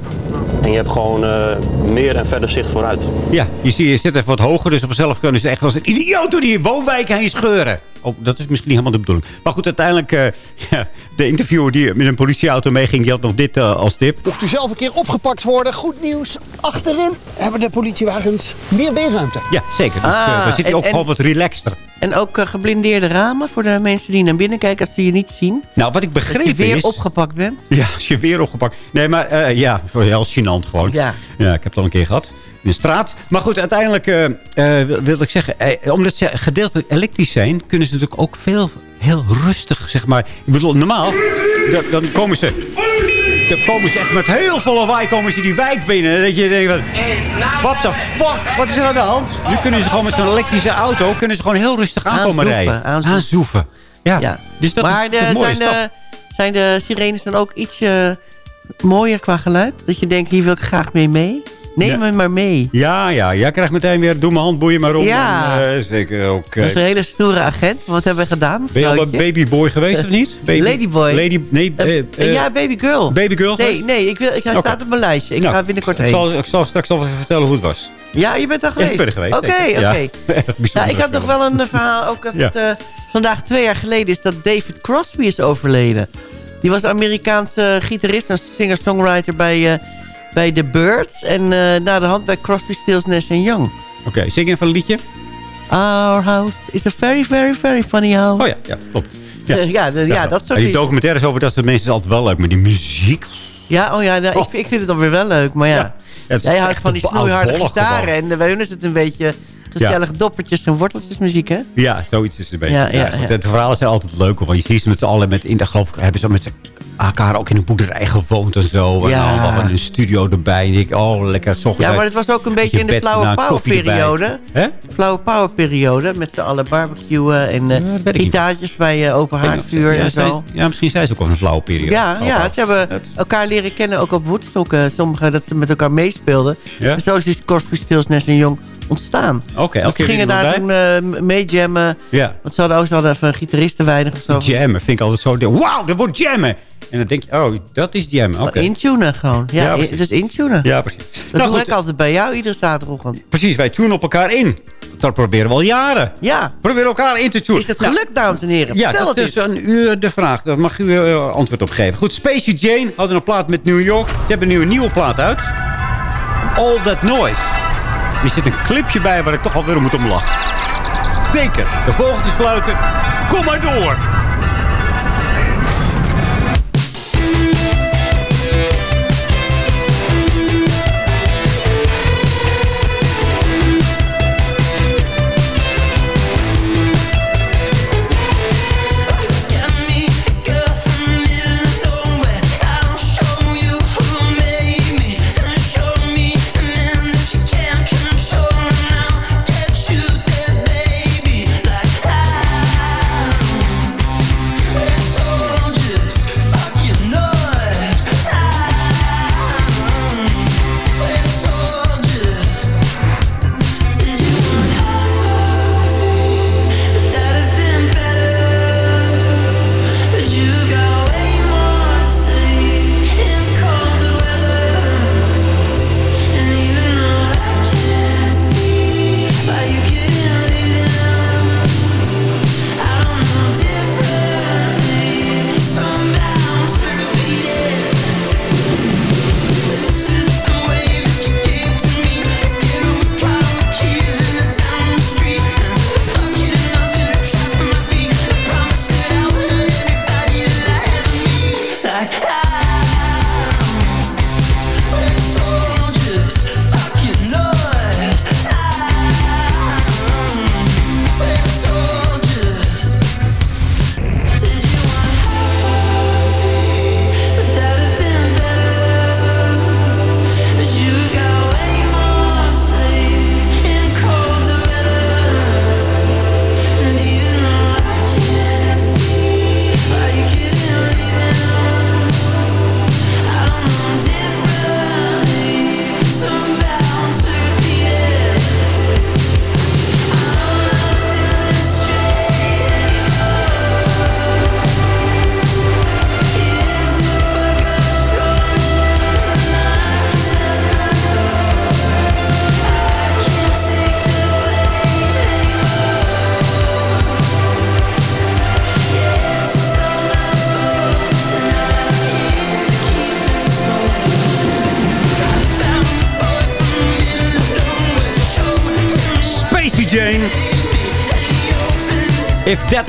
En je hebt gewoon eh, meer en verder zicht vooruit. Ja, je, ziet, je zit even wat hoger. Dus op zichzelf kunnen ze echt als een idioot door die woonwijk heen scheuren. Oh, dat is misschien niet helemaal de bedoeling. Maar goed, uiteindelijk, eh, ja, de interviewer die met een politieauto meeging... die had nog dit eh, als tip. Mocht u zelf een keer opgepakt worden, goed nieuws. Achterin hebben de politiewagens meer beenruimte. Ja, zeker. Dus, Ah, dan zit hij en- ook en- gewoon wat relaxter. En ook geblindeerde ramen voor de mensen die naar binnen kijken... als ze je niet zien. Nou, wat ik Dat je begreep weer is... opgepakt bent. Ja, als je weer opgepakt. Nee, maar eh, ja, voor heel gênant gewoon. Ja. ja, ik heb het al een keer gehad. In de straat. Maar goed, uiteindelijk eh, wil, ik zeggen... eh, omdat ze gedeeltelijk elektrisch zijn... kunnen ze natuurlijk ook veel, heel rustig, zeg maar... Ik bedoel, normaal... Dan, komen ze... Dan komen ze echt met heel veel lawaai komen ze die wijk binnen. Dat je denkt. What the fuck? Wat is er aan de hand? Nu kunnen ze gewoon met zo'n elektrische auto... kunnen ze gewoon heel rustig aankomen rijden. aanzoeven. Aanzoeven. Ja. Ja. Dus dat maar is de- een mooie zijn, stap. de, zijn de sirenes dan ook ietsje mooier qua geluid? Dat je denkt, hier wil ik graag mee mee? Neem Ja. me maar mee. Ja, ja. Jij krijgt meteen weer... Doe mijn handboeien maar om. Ja. En, eh, zeker ook. Dat is een hele stoere agent. Wat hebben we gedaan? Ben je al een babyboy geweest of niet? Baby, Ladyboy. Lady, nee, eh, eh, ja, babygirl. babygirl? Nee, nee ik wil, ik, hij staat op mijn lijstje. Ik Nou, ga binnenkort ik heen. zal, ik zal straks al even vertellen hoe het was. Ja, je bent er geweest? ik ben er geweest, Oké, oké. Ja, ik had nog wel een eh, verhaal. Ook als het eh, vandaag twee jaar geleden is dat David Crosby is overleden. Die was een Amerikaanse gitarist en singer-songwriter bij, eh, bij The Birds. En eh na de hand bij Crosby, Stills, Nash Young. Oké, zing even een liedje. Our house is a very, very, very funny house. Oh ja, ja klopt. Ja, ja, de- ja, dat soort En die documentaires over dat soort mensen is altijd wel leuk. Maar die muziek... Ja, oh ja, nou, Ik, ik vind het dan weer wel leuk. Maar ja, het jij houdt van die snoeiharde gitaren. En bij hun is het een beetje gezellig doppertjes en worteltjesmuziek, hè? Ja, zoiets is het een beetje. Ja, ja, ja. De verhalen zijn altijd leuk. Want je ziet ze met z'n allen met in de geloof hebben ze met z'n elkaar ook in een boerderij gewoond en zo. Ja. En allemaal in een studio erbij. En ik, oh, lekker. 's ochtends Ja, maar het was ook een beetje je in de flauwe power periode. Hè? Flauwe power periode. Met z'n allen barbecuen en niet. gitaartjes bij eh, open haardvuur ja, en zo. ja, misschien zijn ze ook wel een flauwe periode. Ja, Oh, ja, oh. ze hebben elkaar leren kennen ook op Woodstock. eh, Sommigen dat ze met elkaar meespeelden. Ja? En zo is die Crosby, Stills, Nash Young ontstaan. Oké, Dus ze keer gingen daar toen eh, mee jammen. Ja. Want ze hadden ook ze hadden even een gitarist te weinig of zo. Jammen vind ik altijd zo. Wauw, dat wordt jammen. En dan denk je, oh, dat is jammen. Oké. Intunen gewoon. Ja, het is intunen. Ja, precies. Dat Nou, doe goed. ik altijd bij jou iedere zaterdagochtend. Precies, wij tunen op elkaar in. Dat proberen we al jaren. Ja. Proberen elkaar in te tunen. Is het gelukt, dames en heren? Ja, Vertel dat het is een uur de vraag. Daar mag u eh, antwoord op geven. Goed, Spacey Jane hadden een plaat met New York. Ze hebben nu een nieuwe plaat uit. All That Noise. Er zit een clipje bij waar ik toch alweer moet om lachen. Zeker. De vogeltjes fluiten. Kom maar door.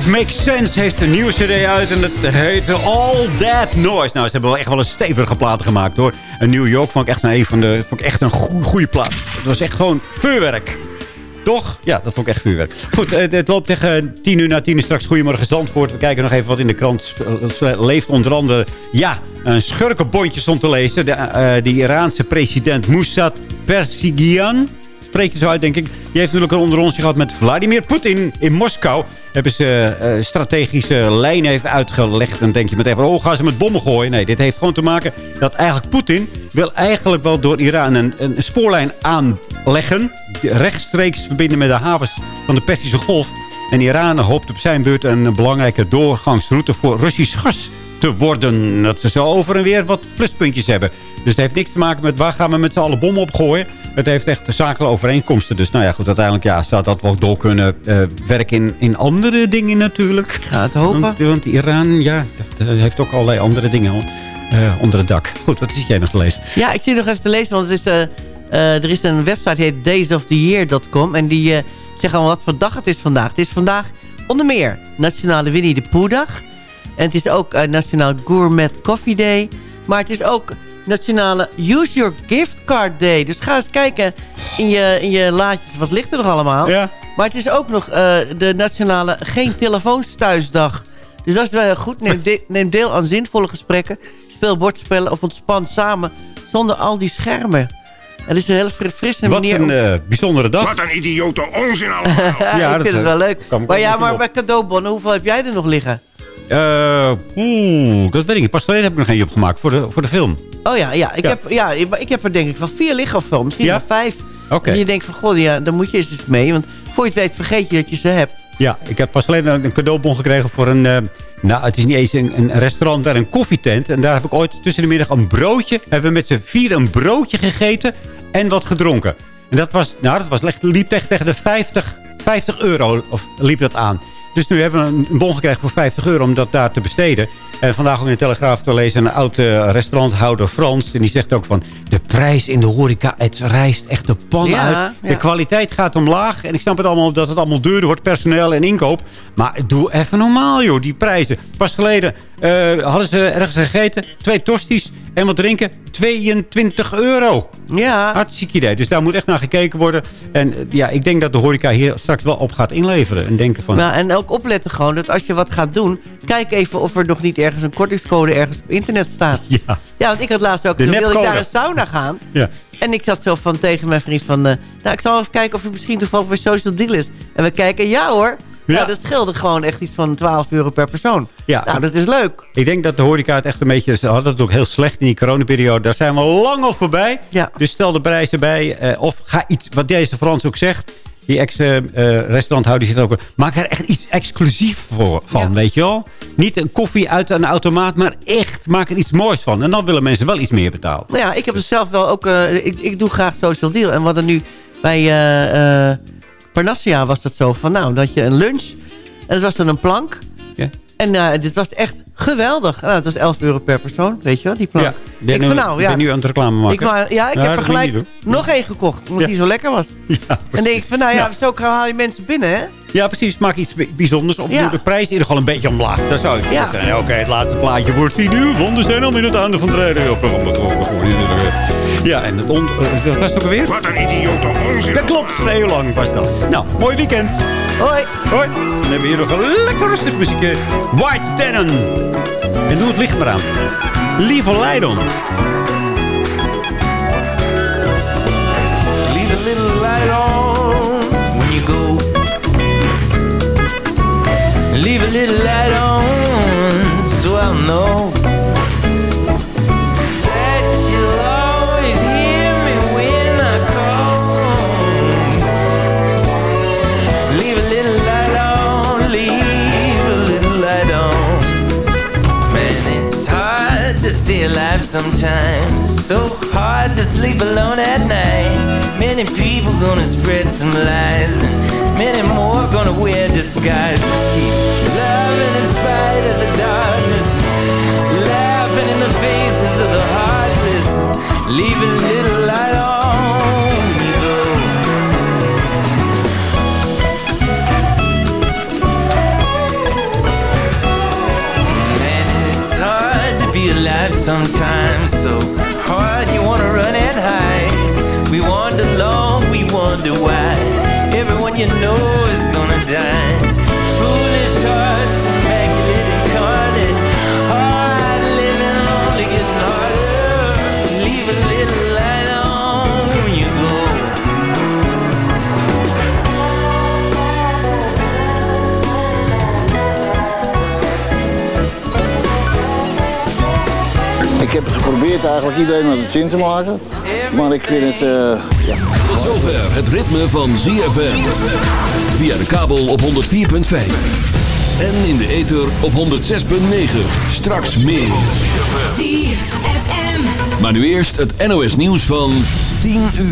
Makes Sense heeft een nieuwe cd uit. En dat heet All That Noise. Nou, ze hebben wel echt wel een stevige platen gemaakt hoor. En New York vond ik echt een van de, vond ik echt een goede plaat. Het was echt gewoon vuurwerk. Toch? Ja, dat vond ik echt vuurwerk. Goed, het, het loopt tegen tien uur na tien uur straks. Goedemorgen Zandvoort. We kijken nog even wat in de krant leeft. Onder andere, ja, een schurkenbondje stond te lezen. De, eh, de Iraanse president Mossad Persigian spreek je zo uit, denk ik. Die heeft natuurlijk een onderonsje gehad met Vladimir Poetin in Moskou. Hebben ze eh, strategische lijnen even uitgelegd. Dan denk je meteen van, oh, gaan ze met bommen gooien? Nee, dit heeft gewoon te maken dat eigenlijk Poetin wil eigenlijk wel door Iran een, een spoorlijn aanleggen. Rechtstreeks verbinden met de havens van de Persische Golf. En Iran hoopt op zijn beurt een belangrijke doorgangsroute voor Russisch gas te worden. Dat ze zo over en weer wat pluspuntjes hebben. Dus het heeft niks te maken met waar gaan we met z'n allen bommen opgooien. Het heeft echt zakelijke overeenkomsten. Dus nou ja, goed, uiteindelijk ja, zou dat wel door kunnen uh, werken in, in andere dingen natuurlijk. Ga het hopen. Want, want Iran, ja, dat, heeft ook allerlei andere dingen uh, onder het dak. Goed, wat zit jij nog te lezen? Ja, ik zit nog even te lezen, want het is, er is een website die heet daysoftheyear.com. En die zeggen al wat voor dag het is vandaag. Het is vandaag onder meer Nationale Winnie de Poedag. En het is ook Nationaal Gourmet Coffee Day. Maar het is ook Nationale Use Your Gift Card Day. Dus ga eens kijken in je, in je laadjes. Wat ligt er nog allemaal? Ja. Maar het is ook nog uh, de Nationale Geen Telefoons Thuisdag. Dus dat is wel heel goed. Neem, de, neem deel aan zinvolle gesprekken. Speel bordspellen of ontspan samen zonder al die schermen. Het is een hele frisse manier. Wat een uh, bijzondere dag. Wat een idiote onzin allemaal. ja, ik vind het wel leuk. Maar ja, maar bij cadeaubonnen, hoeveel heb jij er nog liggen? Uh, oeh, dat weet ik niet. Pas geleden heb ik nog eentje opgemaakt voor de, voor de film. Oh ja, ja. Ik, Ja. Heb, ja, ik heb er denk ik wel vier liggen of zo. Misschien Ja? wel vijf. Oké. En je denkt van, god, ja, dan moet je eens eens mee. Want voor je het weet vergeet je dat je ze hebt. Ja, ik heb pas geleden een cadeaubon gekregen voor een... eh, nou, het is niet eens een, een restaurant, maar een koffietent. En daar heb ik ooit tussen de middag een broodje... hebben we met z'n vier een broodje gegeten en wat gedronken. En dat was, nou, dat was, liep echt tegen de 50, 50 euro of liep dat aan. Dus nu hebben we een bon gekregen voor 50 euro om dat daar te besteden. En vandaag ook in de Telegraaf te lezen een oud eh, restauranthouder Frans. En die zegt ook van, de prijs in de horeca, het rijst echt de pan Ja, uit. De ja. kwaliteit gaat omlaag. En ik snap het allemaal dat het allemaal duurder wordt, personeel en inkoop. Maar doe even normaal, joh, die prijzen. Pas geleden eh, hadden ze ergens gegeten, twee tosties en wat drinken, 22 euro. Ja. Hartstikke idee. Dus daar moet echt naar gekeken worden. En eh, ja, ik denk dat de horeca hier straks wel op gaat inleveren. En denken van... Ja, en ook opletten gewoon dat als je wat gaat doen... kijk even of er nog niet ergens een kortingscode ergens op internet staat. Ja. Ja, want ik had laatst ook... De Toen wilde ik naar een sauna gaan. Ja. En ik zat zo van tegen mijn vriend van... eh, nou, ik zal even kijken of er misschien toevallig bij Social Deal is. En we kijken, ja hoor. Ja. Ja. dat scheelde gewoon echt iets van 12 euro per persoon. Ja. Nou, dat is leuk. Ik denk dat de horeca het echt een beetje... Ze hadden het ook heel slecht in die coronaperiode. Daar zijn we lang al voorbij. Ja. Dus stel de prijzen bij. eh, of ga iets... Wat deze Frans ook zegt... Die ex-restauranthouder zit ook... Maak er echt iets exclusief voor, van, weet je wel? Niet een koffie uit een automaat, maar echt maak er iets moois van. En dan willen mensen wel iets meer betalen. Nou ja, ik heb het zelf wel ook... eh, ik, ik doe graag Social Deal. En wat er nu bij eh, eh, Parnassia was dat zo van... Nou, dat je een lunch... En dat was dan een plank. Ja. En eh, dit was echt geweldig. Nou, het was 11 euro per persoon, weet je wel, die plank. Ja, ik ben, ik nu, van, nou, ja, ben nu aan het reclame maken. ik wou- ja, ik Ja, heb er gelijk nog één gekocht. Omdat Ja. die zo lekker was. Ja, en denk ik van, nou ja, zo haal je mensen binnen, hè? Ja, precies. Maak iets bij- bijzonders. Ja. doe de prijs in ieder geval een beetje omlaag. Dat zou ik Ja. zeggen. Oké, het laatste plaatje voor 10 uur. Wonderen zijn al in het einde van het rijden. Ja, en het on- eh, dat was het ook alweer? Wat een idiote onzin. Dat klopt. Heel lang was dat. Nou, mooi weekend. Hoi. Hoi. Dan hebben we hier nog een lekker rustig muziekje. White Tenon. En doe het licht maar aan. Lieve Leidon. Leave a little light on when you go. Leave a little light on so I'll know sometimes. So hard to sleep alone at night. Many people gonna spread some lies, and many more gonna wear disguises. Keep loving in spite of the darkness, laughing in the faces of the heartless. Leave a little light on sometimes. So hard you wanna run and hide. We wander long, we wonder why. Everyone you know is gonna die. Heb geprobeerd eigenlijk iedereen naar de zin te maken. Maar ik vind het... eh, ja. Tot zover het ritme van ZFM. Via de kabel op 104.5. En in de ether op 106.9. Straks meer. ZFM. Maar nu eerst het NOS nieuws van 10 uur.